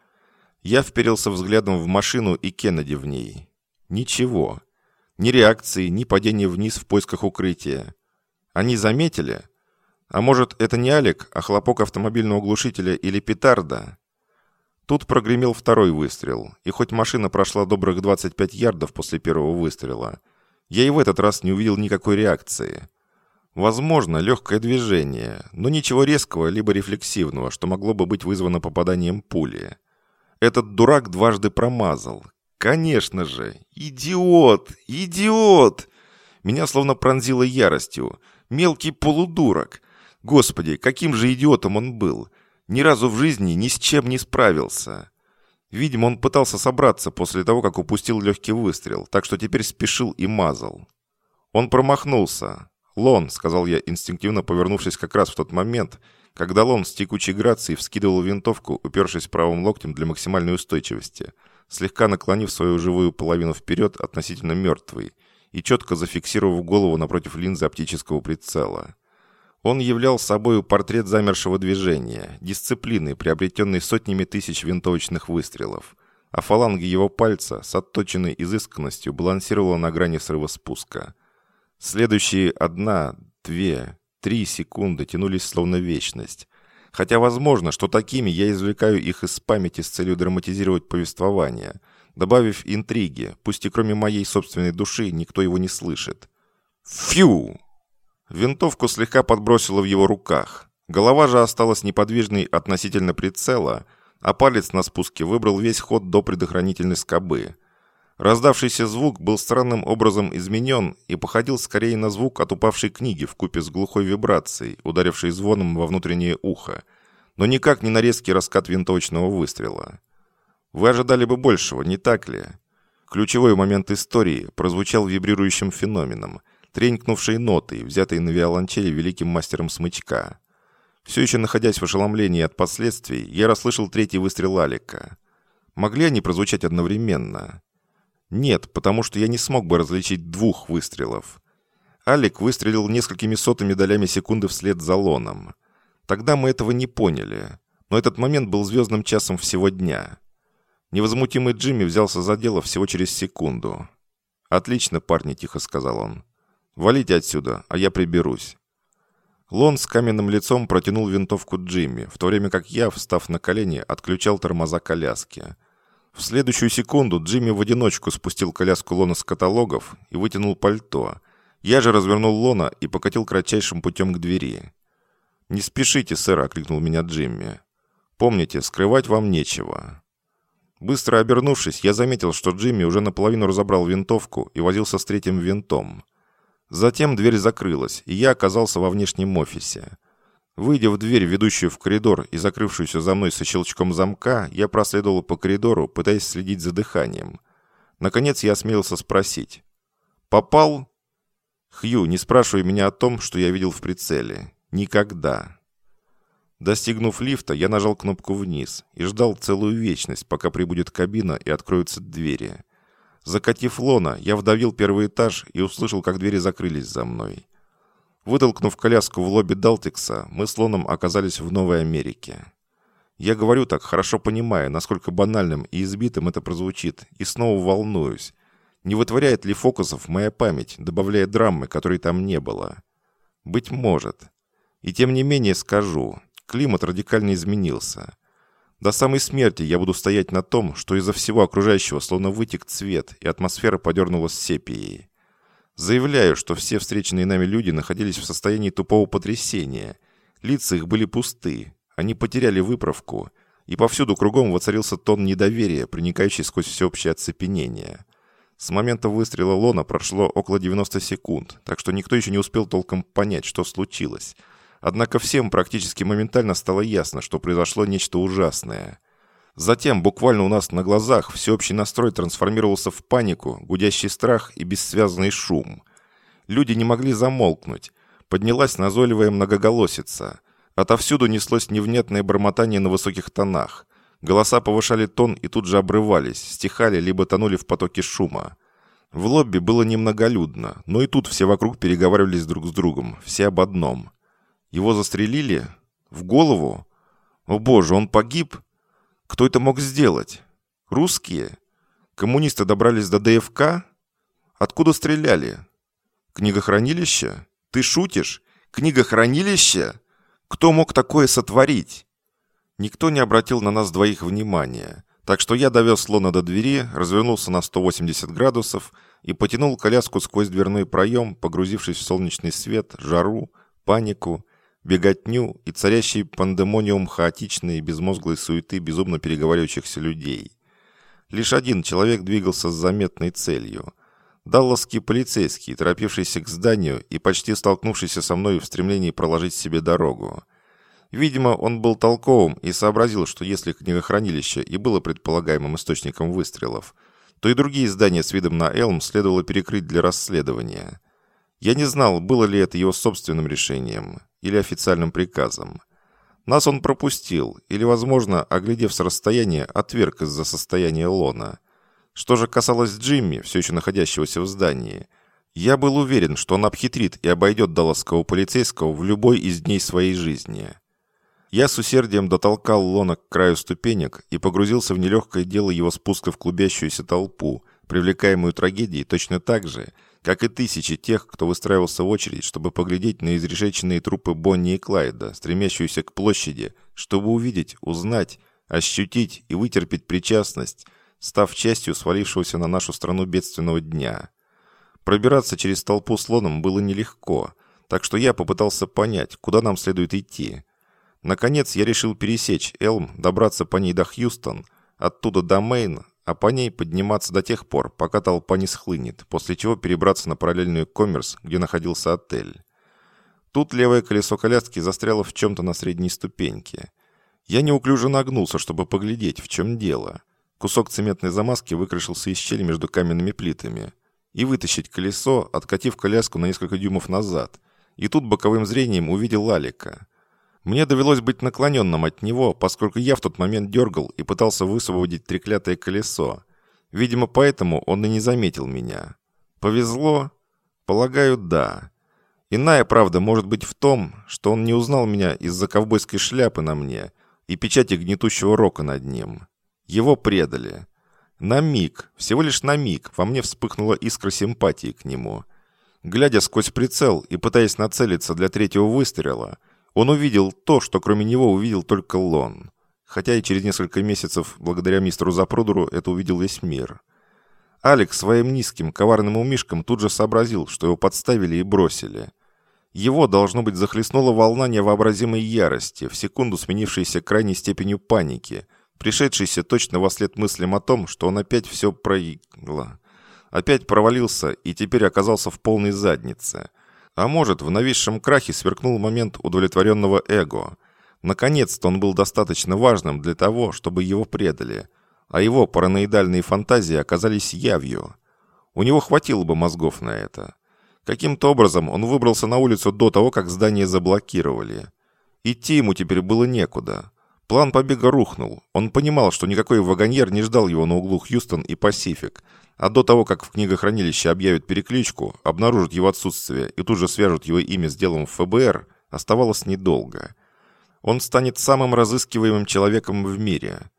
Я вперился взглядом в машину и Кеннеди в ней. Ничего. Ни реакции, ни падения вниз в поисках укрытия. Они заметили? А может, это не Алик, а хлопок автомобильного глушителя или петарда? Тут прогремел второй выстрел, и хоть машина прошла добрых 25 ярдов после первого выстрела, я и в этот раз не увидел никакой реакции. Возможно, легкое движение, но ничего резкого либо рефлексивного, что могло бы быть вызвано попаданием пули. Этот дурак дважды промазал. Конечно же! Идиот! Идиот! Меня словно пронзило яростью. Мелкий полудурок. Господи, каким же идиотом он был. Ни разу в жизни ни с чем не справился. Видимо, он пытался собраться после того, как упустил легкий выстрел, так что теперь спешил и мазал. Он промахнулся. «Лон», — сказал я, инстинктивно повернувшись как раз в тот момент, когда Лон с текучей грацией вскидывал винтовку, упершись правым локтем для максимальной устойчивости, слегка наклонив свою живую половину вперед относительно мертвой и четко зафиксировав голову напротив линзы оптического прицела. Он являл собой портрет замершего движения, дисциплины, приобретенной сотнями тысяч винтовочных выстрелов, а фаланги его пальца с отточенной изысканностью балансировала на грани срыва спуска. Следующие одна, две, Три секунды тянулись словно вечность. Хотя возможно, что такими я извлекаю их из памяти с целью драматизировать повествование, добавив интриги, пусть и кроме моей собственной души никто его не слышит. Фью! Винтовку слегка подбросило в его руках. Голова же осталась неподвижной относительно прицела, а палец на спуске выбрал весь ход до предохранительной скобы. Раздавшийся звук был странным образом изменен и походил скорее на звук от упавшей книги в купе с глухой вибрацией, ударившей звоном во внутреннее ухо, но никак не на резкий раскат винтовочного выстрела. Вы ожидали бы большего, не так ли? Ключевой момент истории прозвучал вибрирующим феноменом, тренькнувшей нотой, взятой на виолончели великим мастером смычка. Все еще находясь в ошеломлении от последствий, я расслышал третий выстрел Алика. Могли они прозвучать одновременно? Нет, потому что я не смог бы различить двух выстрелов. Алик выстрелил несколькими сотыми долями секунды вслед за Лоном. Тогда мы этого не поняли, но этот момент был звездным часом всего дня. Невозмутимый Джимми взялся за дело всего через секунду. «Отлично, парни», — тихо сказал он. «Валите отсюда, а я приберусь». Лон с каменным лицом протянул винтовку Джимми, в то время как я, встав на колени, отключал тормоза коляски. В следующую секунду Джимми в одиночку спустил коляску Лона с каталогов и вытянул пальто. Я же развернул Лона и покатил кратчайшим путем к двери. «Не спешите, сэр», — окликнул меня Джимми. «Помните, скрывать вам нечего». Быстро обернувшись, я заметил, что Джимми уже наполовину разобрал винтовку и возился с третьим винтом. Затем дверь закрылась, и я оказался во внешнем офисе. Выйдя в дверь, ведущую в коридор и закрывшуюся за мной со щелчком замка, я проследовал по коридору, пытаясь следить за дыханием. Наконец я осмелился спросить. «Попал?» «Хью, не спрашивай меня о том, что я видел в прицеле. Никогда». Достигнув лифта, я нажал кнопку «Вниз» и ждал целую вечность, пока прибудет кабина и откроются двери. Закатив лона, я вдавил первый этаж и услышал, как двери закрылись за мной. Вытолкнув коляску в лобби Далтикса, мы с Лоном оказались в Новой Америке. Я говорю так, хорошо понимая, насколько банальным и избитым это прозвучит, и снова волнуюсь. Не вытворяет ли фокусов моя память, добавляя драмы, которой там не было? Быть может. И тем не менее скажу, климат радикально изменился. До самой смерти я буду стоять на том, что из-за всего окружающего словно вытек цвет, и атмосфера подернулась сепией. Заявляю, что все встреченные нами люди находились в состоянии тупого потрясения. Лица их были пусты. Они потеряли выправку. И повсюду кругом воцарился тон недоверия, проникающий сквозь всеобщее оцепенение. С момента выстрела Лона прошло около 90 секунд, так что никто еще не успел толком понять, что случилось. Однако всем практически моментально стало ясно, что произошло нечто ужасное – Затем, буквально у нас на глазах, всеобщий настрой трансформировался в панику, гудящий страх и бессвязный шум. Люди не могли замолкнуть. Поднялась назойливая многоголосица. Отовсюду неслось невнятное бормотание на высоких тонах. Голоса повышали тон и тут же обрывались, стихали либо тонули в потоке шума. В лобби было немноголюдно, но и тут все вокруг переговаривались друг с другом, все об одном. Его застрелили? В голову? О боже, он погиб? Кто это мог сделать? Русские? Коммунисты добрались до ДФК? Откуда стреляли? Книгохранилище? Ты шутишь? Книгохранилище? Кто мог такое сотворить? Никто не обратил на нас двоих внимания, так что я довез слона до двери, развернулся на 180 градусов и потянул коляску сквозь дверной проем, погрузившись в солнечный свет, жару, панику, беготню и царящий пандемониум хаотичной и безмозглой суеты безумно переговаривающихся людей. Лишь один человек двигался с заметной целью. Далласский полицейский, торопившийся к зданию и почти столкнувшийся со мной в стремлении проложить себе дорогу. Видимо, он был толковым и сообразил, что если книгохранилище и было предполагаемым источником выстрелов, то и другие здания с видом на Элм следовало перекрыть для расследования. Я не знал, было ли это его собственным решением или официальным приказом. Нас он пропустил, или, возможно, оглядев с расстояния, отверг из-за состояния Лона. Что же касалось Джимми, все еще находящегося в здании, я был уверен, что он обхитрит и обойдет далласского полицейского в любой из дней своей жизни. Я с усердием дотолкал Лона к краю ступенек и погрузился в нелегкое дело его спуска в клубящуюся толпу, привлекаемую трагедией точно так же, как и тысячи тех, кто выстраивался в очередь, чтобы поглядеть на изрешеченные трупы Бонни и Клайда, стремящиеся к площади, чтобы увидеть, узнать, ощутить и вытерпеть причастность, став частью свалившегося на нашу страну бедственного дня. Пробираться через толпу слоном было нелегко, так что я попытался понять, куда нам следует идти. Наконец я решил пересечь Элм, добраться по ней до Хьюстон, оттуда до Мейн, а по ней подниматься до тех пор, пока толпа не схлынет, после чего перебраться на параллельную коммерс, где находился отель. Тут левое колесо коляски застряло в чем-то на средней ступеньке. Я неуклюже нагнулся, чтобы поглядеть, в чем дело. Кусок цементной замазки выкрашился из щели между каменными плитами. И вытащить колесо, откатив коляску на несколько дюймов назад. И тут боковым зрением увидел Алика. Мне довелось быть наклоненным от него, поскольку я в тот момент дергал и пытался высвободить треклятое колесо. Видимо, поэтому он и не заметил меня. Повезло? Полагаю, да. Иная правда может быть в том, что он не узнал меня из-за ковбойской шляпы на мне и печати гнетущего рока над ним. Его предали. На миг, всего лишь на миг, во мне вспыхнула искра симпатии к нему. Глядя сквозь прицел и пытаясь нацелиться для третьего выстрела – он увидел то, что кроме него увидел только Лон. Хотя и через несколько месяцев, благодаря мистеру Запрудеру, это увидел весь мир. Алекс своим низким, коварным умишком тут же сообразил, что его подставили и бросили. Его, должно быть, захлестнула волна невообразимой ярости, в секунду сменившейся крайней степенью паники, пришедшейся точно во след мыслям о том, что он опять все проиграл. Опять провалился и теперь оказался в полной заднице – а может, в нависшем крахе сверкнул момент удовлетворенного эго. Наконец-то он был достаточно важным для того, чтобы его предали, а его параноидальные фантазии оказались явью. У него хватило бы мозгов на это. Каким-то образом он выбрался на улицу до того, как здание заблокировали. Идти ему теперь было некуда. План побега рухнул. Он понимал, что никакой вагоньер не ждал его на углу Хьюстон и Пасифик, а до того, как в книгохранилище объявят перекличку, обнаружат его отсутствие и тут же свяжут его имя с делом в ФБР, оставалось недолго. Он станет самым разыскиваемым человеком в мире.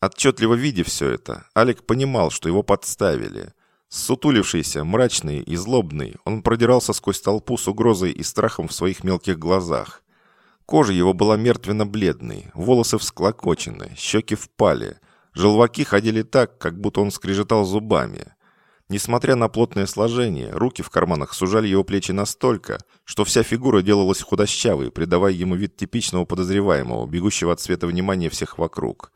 Отчетливо видя все это, Алик понимал, что его подставили. Сутулившийся, мрачный и злобный, он продирался сквозь толпу с угрозой и страхом в своих мелких глазах. Кожа его была мертвенно-бледной, волосы всклокочены, щеки впали – Желваки ходили так, как будто он скрежетал зубами. Несмотря на плотное сложение, руки в карманах сужали его плечи настолько, что вся фигура делалась худощавой, придавая ему вид типичного подозреваемого, бегущего от света внимания всех вокруг.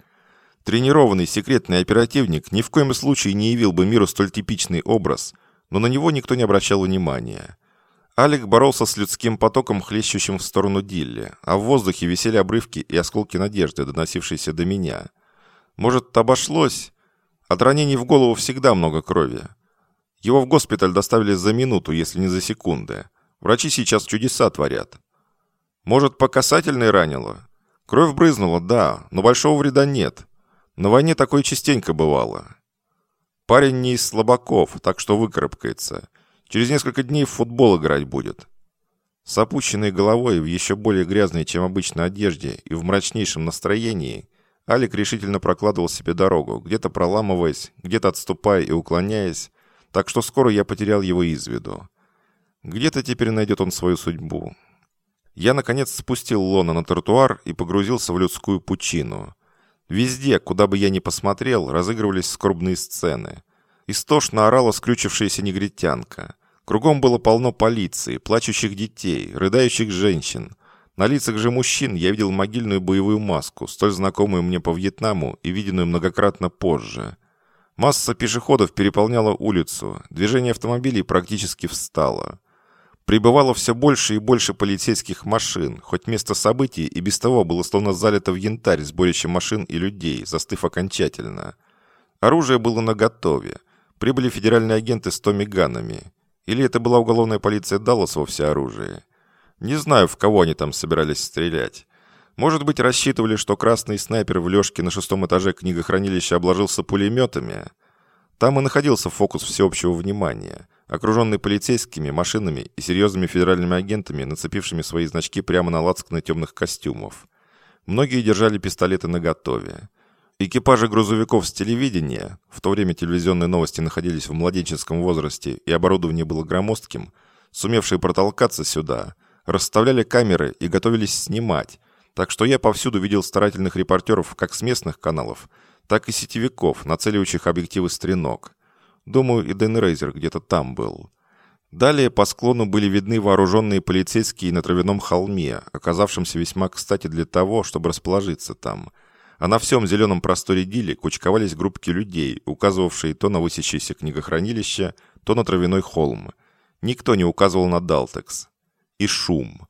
Тренированный секретный оперативник ни в коем случае не явил бы миру столь типичный образ, но на него никто не обращал внимания. Алик боролся с людским потоком, хлещущим в сторону Дилли, а в воздухе висели обрывки и осколки надежды, доносившиеся до меня – может, обошлось? От ранений в голову всегда много крови. Его в госпиталь доставили за минуту, если не за секунды. Врачи сейчас чудеса творят. Может, по касательной ранило? Кровь брызнула, да, но большого вреда нет. На войне такое частенько бывало. Парень не из слабаков, так что выкарабкается. Через несколько дней в футбол играть будет. С опущенной головой, в еще более грязной, чем обычно одежде и в мрачнейшем настроении, Алик решительно прокладывал себе дорогу, где-то проламываясь, где-то отступая и уклоняясь, так что скоро я потерял его из виду. Где-то теперь найдет он свою судьбу. Я, наконец, спустил Лона на тротуар и погрузился в людскую пучину. Везде, куда бы я ни посмотрел, разыгрывались скорбные сцены. Истошно орала скрючившаяся негритянка. Кругом было полно полиции, плачущих детей, рыдающих женщин. На лицах же мужчин я видел могильную боевую маску, столь знакомую мне по Вьетнаму и виденную многократно позже. Масса пешеходов переполняла улицу, движение автомобилей практически встало. Прибывало все больше и больше полицейских машин, хоть место событий и без того было словно залито в янтарь сборище машин и людей, застыв окончательно. Оружие было наготове. Прибыли федеральные агенты с томиганами. Или это была уголовная полиция Даллас во всеоружии. Не знаю, в кого они там собирались стрелять. Может быть, рассчитывали, что красный снайпер в лёжке на шестом этаже книгохранилища обложился пулеметами. Там и находился фокус всеобщего внимания, окруженный полицейскими, машинами и серьезными федеральными агентами, нацепившими свои значки прямо на лацканы темных костюмов. Многие держали пистолеты наготове. Экипажи грузовиков с телевидения, в то время телевизионные новости находились в младенческом возрасте и оборудование было громоздким, сумевшие протолкаться сюда, расставляли камеры и готовились снимать, так что я повсюду видел старательных репортеров как с местных каналов, так и сетевиков, нацеливающих объективы стренок. Думаю, и Дэн Рейзер где-то там был. Далее по склону были видны вооруженные полицейские на травяном холме, оказавшемся весьма кстати для того, чтобы расположиться там – а на всем зеленом просторе Дили кучковались группки людей, указывавшие то на высящееся книгохранилище, то на травяной холм. Никто не указывал на Далтекс. И шум.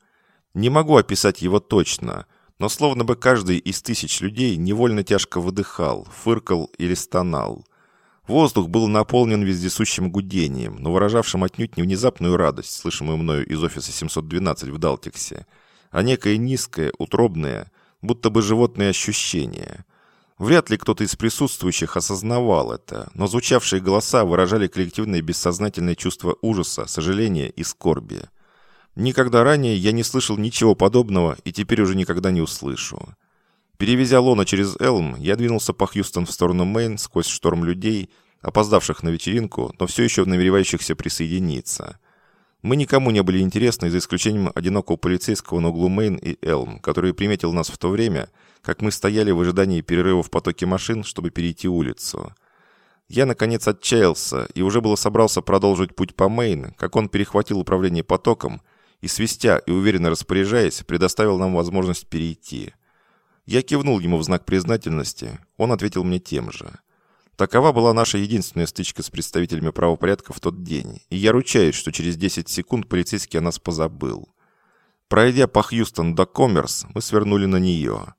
Не могу описать его точно, но словно бы каждый из тысяч людей невольно тяжко выдыхал, фыркал или стонал. Воздух был наполнен вездесущим гудением, но выражавшим отнюдь не внезапную радость, слышимую мною из офиса 712 в Далтексе, а некое низкое, утробное, будто бы животные ощущения. Вряд ли кто-то из присутствующих осознавал это, но звучавшие голоса выражали коллективное бессознательное чувство ужаса, сожаления и скорби. Никогда ранее я не слышал ничего подобного и теперь уже никогда не услышу. Перевезя Лона через Элм, я двинулся по Хьюстон в сторону Мэйн сквозь шторм людей, опоздавших на вечеринку, но все еще намеревающихся присоединиться. Мы никому не были интересны, за исключением одинокого полицейского на углу Мейн и Элм, который приметил нас в то время, как мы стояли в ожидании перерыва в потоке машин, чтобы перейти улицу. Я, наконец, отчаялся и уже было собрался продолжить путь по Мейн, как он перехватил управление потоком и, свистя и уверенно распоряжаясь, предоставил нам возможность перейти. Я кивнул ему в знак признательности, он ответил мне тем же. Такова была наша единственная стычка с представителями правопорядка в тот день, и я ручаюсь, что через 10 секунд полицейский о нас позабыл. Пройдя по Хьюстон до Коммерс, мы свернули на нее.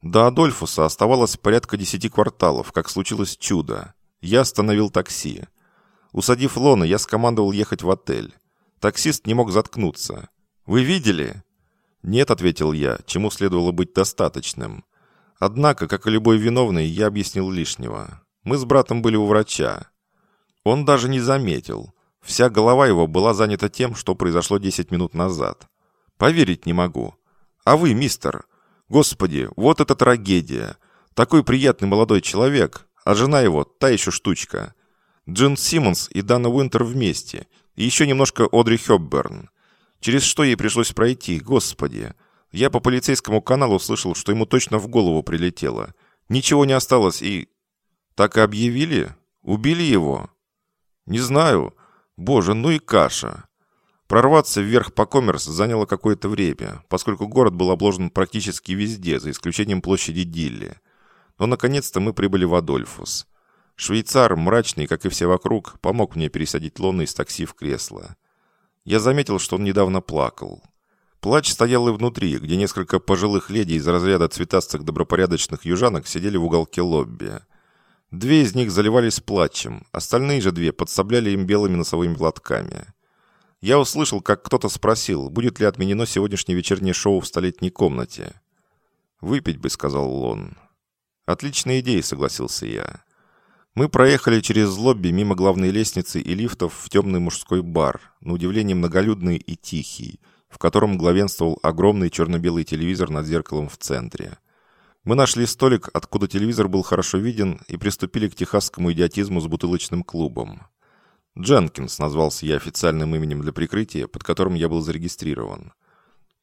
До Адольфуса оставалось порядка 10 кварталов, как случилось чудо. Я остановил такси. Усадив Лона, я скомандовал ехать в отель. Таксист не мог заткнуться. «Вы видели?» «Нет», — ответил я, чему следовало быть достаточным. Однако, как и любой виновный, я объяснил лишнего. Мы с братом были у врача. Он даже не заметил. Вся голова его была занята тем, что произошло 10 минут назад. Поверить не могу. А вы, мистер? Господи, вот это трагедия. Такой приятный молодой человек, а жена его та еще штучка. Джин Симмонс и Дана Уинтер вместе. И еще немножко Одри Хёбберн. Через что ей пришлось пройти, господи. Я по полицейскому каналу слышал, что ему точно в голову прилетело. Ничего не осталось и... Так и объявили? Убили его? Не знаю. Боже, ну и каша. Прорваться вверх по Коммерс заняло какое-то время, поскольку город был обложен практически везде, за исключением площади Дилли. Но наконец-то мы прибыли в Адольфус. Швейцар, мрачный, как и все вокруг, помог мне пересадить Лона из такси в кресло. Я заметил, что он недавно плакал. Плач стоял и внутри, где несколько пожилых леди из разряда цветастых добропорядочных южанок сидели в уголке лобби. Две из них заливались плачем, остальные же две подсобляли им белыми носовыми платками. Я услышал, как кто-то спросил, будет ли отменено сегодняшнее вечернее шоу в столетней комнате. «Выпить бы», — сказал Лон. «Отличная идея», — согласился я. Мы проехали через лобби мимо главной лестницы и лифтов в темный мужской бар, на удивление многолюдный и тихий, в котором главенствовал огромный черно-белый телевизор над зеркалом в центре. Мы нашли столик, откуда телевизор был хорошо виден, и приступили к техасскому идиотизму с бутылочным клубом. Дженкинс назвался я официальным именем для прикрытия, под которым я был зарегистрирован.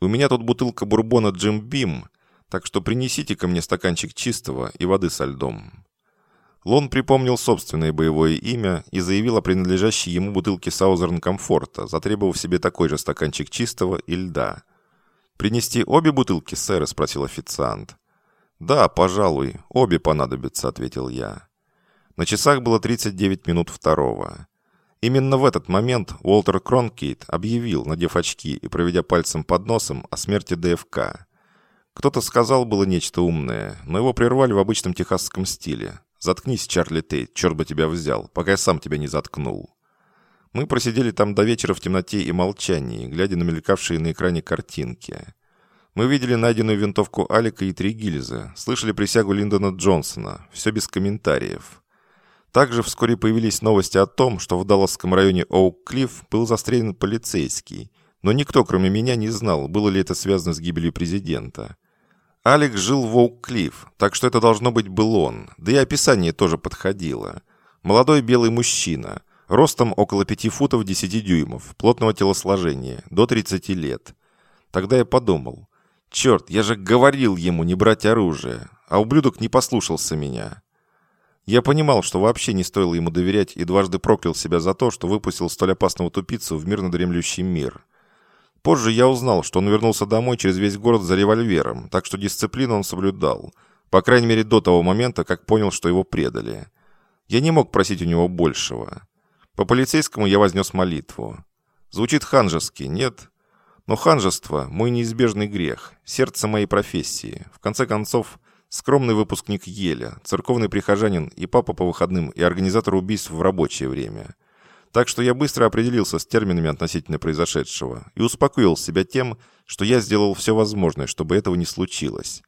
У меня тут бутылка бурбона Джим Бим, так что принесите ко мне стаканчик чистого и воды со льдом». Лон припомнил собственное боевое имя и заявил о принадлежащей ему бутылке Саузерн Комфорта, затребовав себе такой же стаканчик чистого и льда. «Принести обе бутылки, сэр?» – спросил официант. «Да, пожалуй, обе понадобятся», – ответил я. На часах было 39 минут второго. Именно в этот момент Уолтер Кронкейт объявил, надев очки и проведя пальцем под носом, о смерти ДФК. Кто-то сказал было нечто умное, но его прервали в обычном техасском стиле. «Заткнись, Чарли Тейт, черт бы тебя взял, пока я сам тебя не заткнул». Мы просидели там до вечера в темноте и молчании, глядя на мелькавшие на экране картинки. Мы видели найденную винтовку Алика и три гильзы, слышали присягу Линдона Джонсона, все без комментариев. Также вскоре появились новости о том, что в Далласском районе Оук-Клифф был застрелен полицейский, но никто, кроме меня, не знал, было ли это связано с гибелью президента. Алик жил в Оук-Клифф, так что это должно быть был он, да и описание тоже подходило. Молодой белый мужчина, ростом около 5 футов 10 дюймов, плотного телосложения, до 30 лет. Тогда я подумал, черт, я же говорил ему не брать оружие, а ублюдок не послушался меня. Я понимал, что вообще не стоило ему доверять и дважды проклял себя за то, что выпустил столь опасного тупицу в мирно дремлющий мир. Позже я узнал, что он вернулся домой через весь город за револьвером, так что дисциплину он соблюдал. По крайней мере, до того момента, как понял, что его предали. Я не мог просить у него большего. По полицейскому я вознес молитву. Звучит ханжески, нет? Но ханжество – мой неизбежный грех, сердце моей профессии. В конце концов, скромный выпускник Еля, церковный прихожанин и папа по выходным и организатор убийств в рабочее время – так что я быстро определился с терминами относительно произошедшего и успокоил себя тем, что я сделал все возможное, чтобы этого не случилось.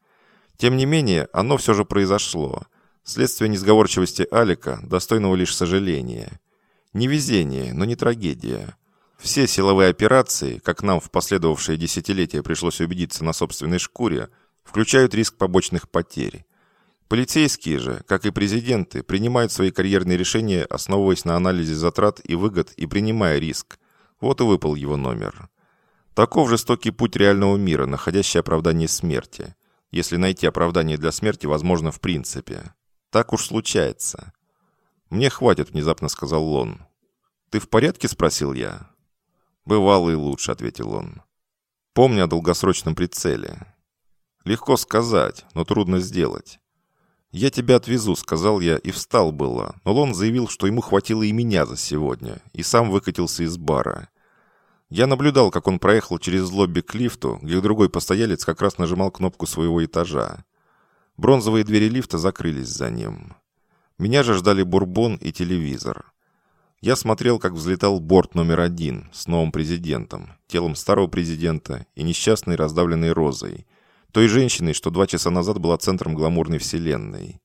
Тем не менее, оно все же произошло. Следствие несговорчивости Алика, достойного лишь сожаления. Не везение, но не трагедия. Все силовые операции, как нам в последовавшие десятилетия пришлось убедиться на собственной шкуре, включают риск побочных потерь. Полицейские же, как и президенты, принимают свои карьерные решения, основываясь на анализе затрат и выгод и принимая риск. Вот и выпал его номер. Таков жестокий путь реального мира, находящий оправдание смерти. Если найти оправдание для смерти возможно в принципе. Так уж случается. «Мне хватит», — внезапно сказал Лон. «Ты в порядке?» — спросил я. «Бывало и лучше», — ответил он. «Помни о долгосрочном прицеле. Легко сказать, но трудно сделать. «Я тебя отвезу», — сказал я и встал было, но Лон заявил, что ему хватило и меня за сегодня, и сам выкатился из бара. Я наблюдал, как он проехал через лобби к лифту, где другой постоялец как раз нажимал кнопку своего этажа. Бронзовые двери лифта закрылись за ним. Меня же ждали бурбон и телевизор. Я смотрел, как взлетал борт номер один с новым президентом, телом старого президента и несчастной раздавленной розой — той женщиной, что два часа назад была центром гламурной вселенной.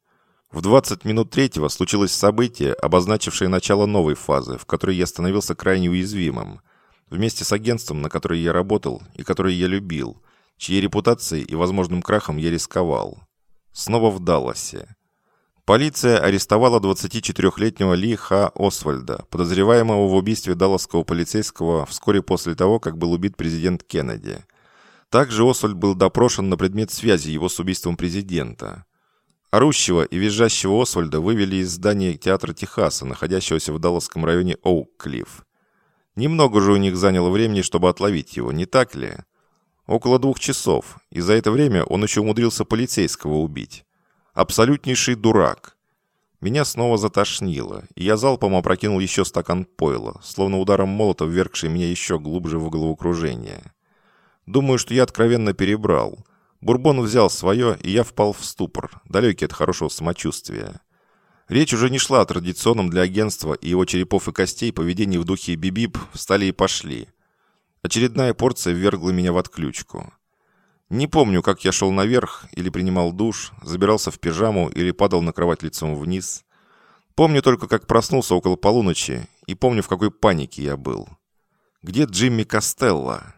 В 20 минут третьего случилось событие, обозначившее начало новой фазы, в которой я становился крайне уязвимым. Вместе с агентством, на которое я работал и которое я любил, чьей репутацией и возможным крахом я рисковал. Снова в Далласе. Полиция арестовала 24-летнего Ли Ха Освальда, подозреваемого в убийстве далласского полицейского вскоре после того, как был убит президент Кеннеди – также Освальд был допрошен на предмет связи его с убийством президента. Орущего и визжащего Освальда вывели из здания театра Техаса, находящегося в Далласском районе Оук-Клифф. Немного же у них заняло времени, чтобы отловить его, не так ли? Около двух часов, и за это время он еще умудрился полицейского убить. Абсолютнейший дурак. Меня снова затошнило, и я залпом опрокинул еще стакан пойла, словно ударом молота ввергший меня еще глубже в головокружение. Думаю, что я откровенно перебрал. Бурбон взял свое, и я впал в ступор, далекий от хорошего самочувствия. Речь уже не шла о традиционном для агентства и его черепов и костей поведении в духе бибип «встали и пошли». Очередная порция ввергла меня в отключку. Не помню, как я шел наверх или принимал душ, забирался в пижаму или падал на кровать лицом вниз. Помню только, как проснулся около полуночи, и помню, в какой панике я был. Где Джимми Костелло?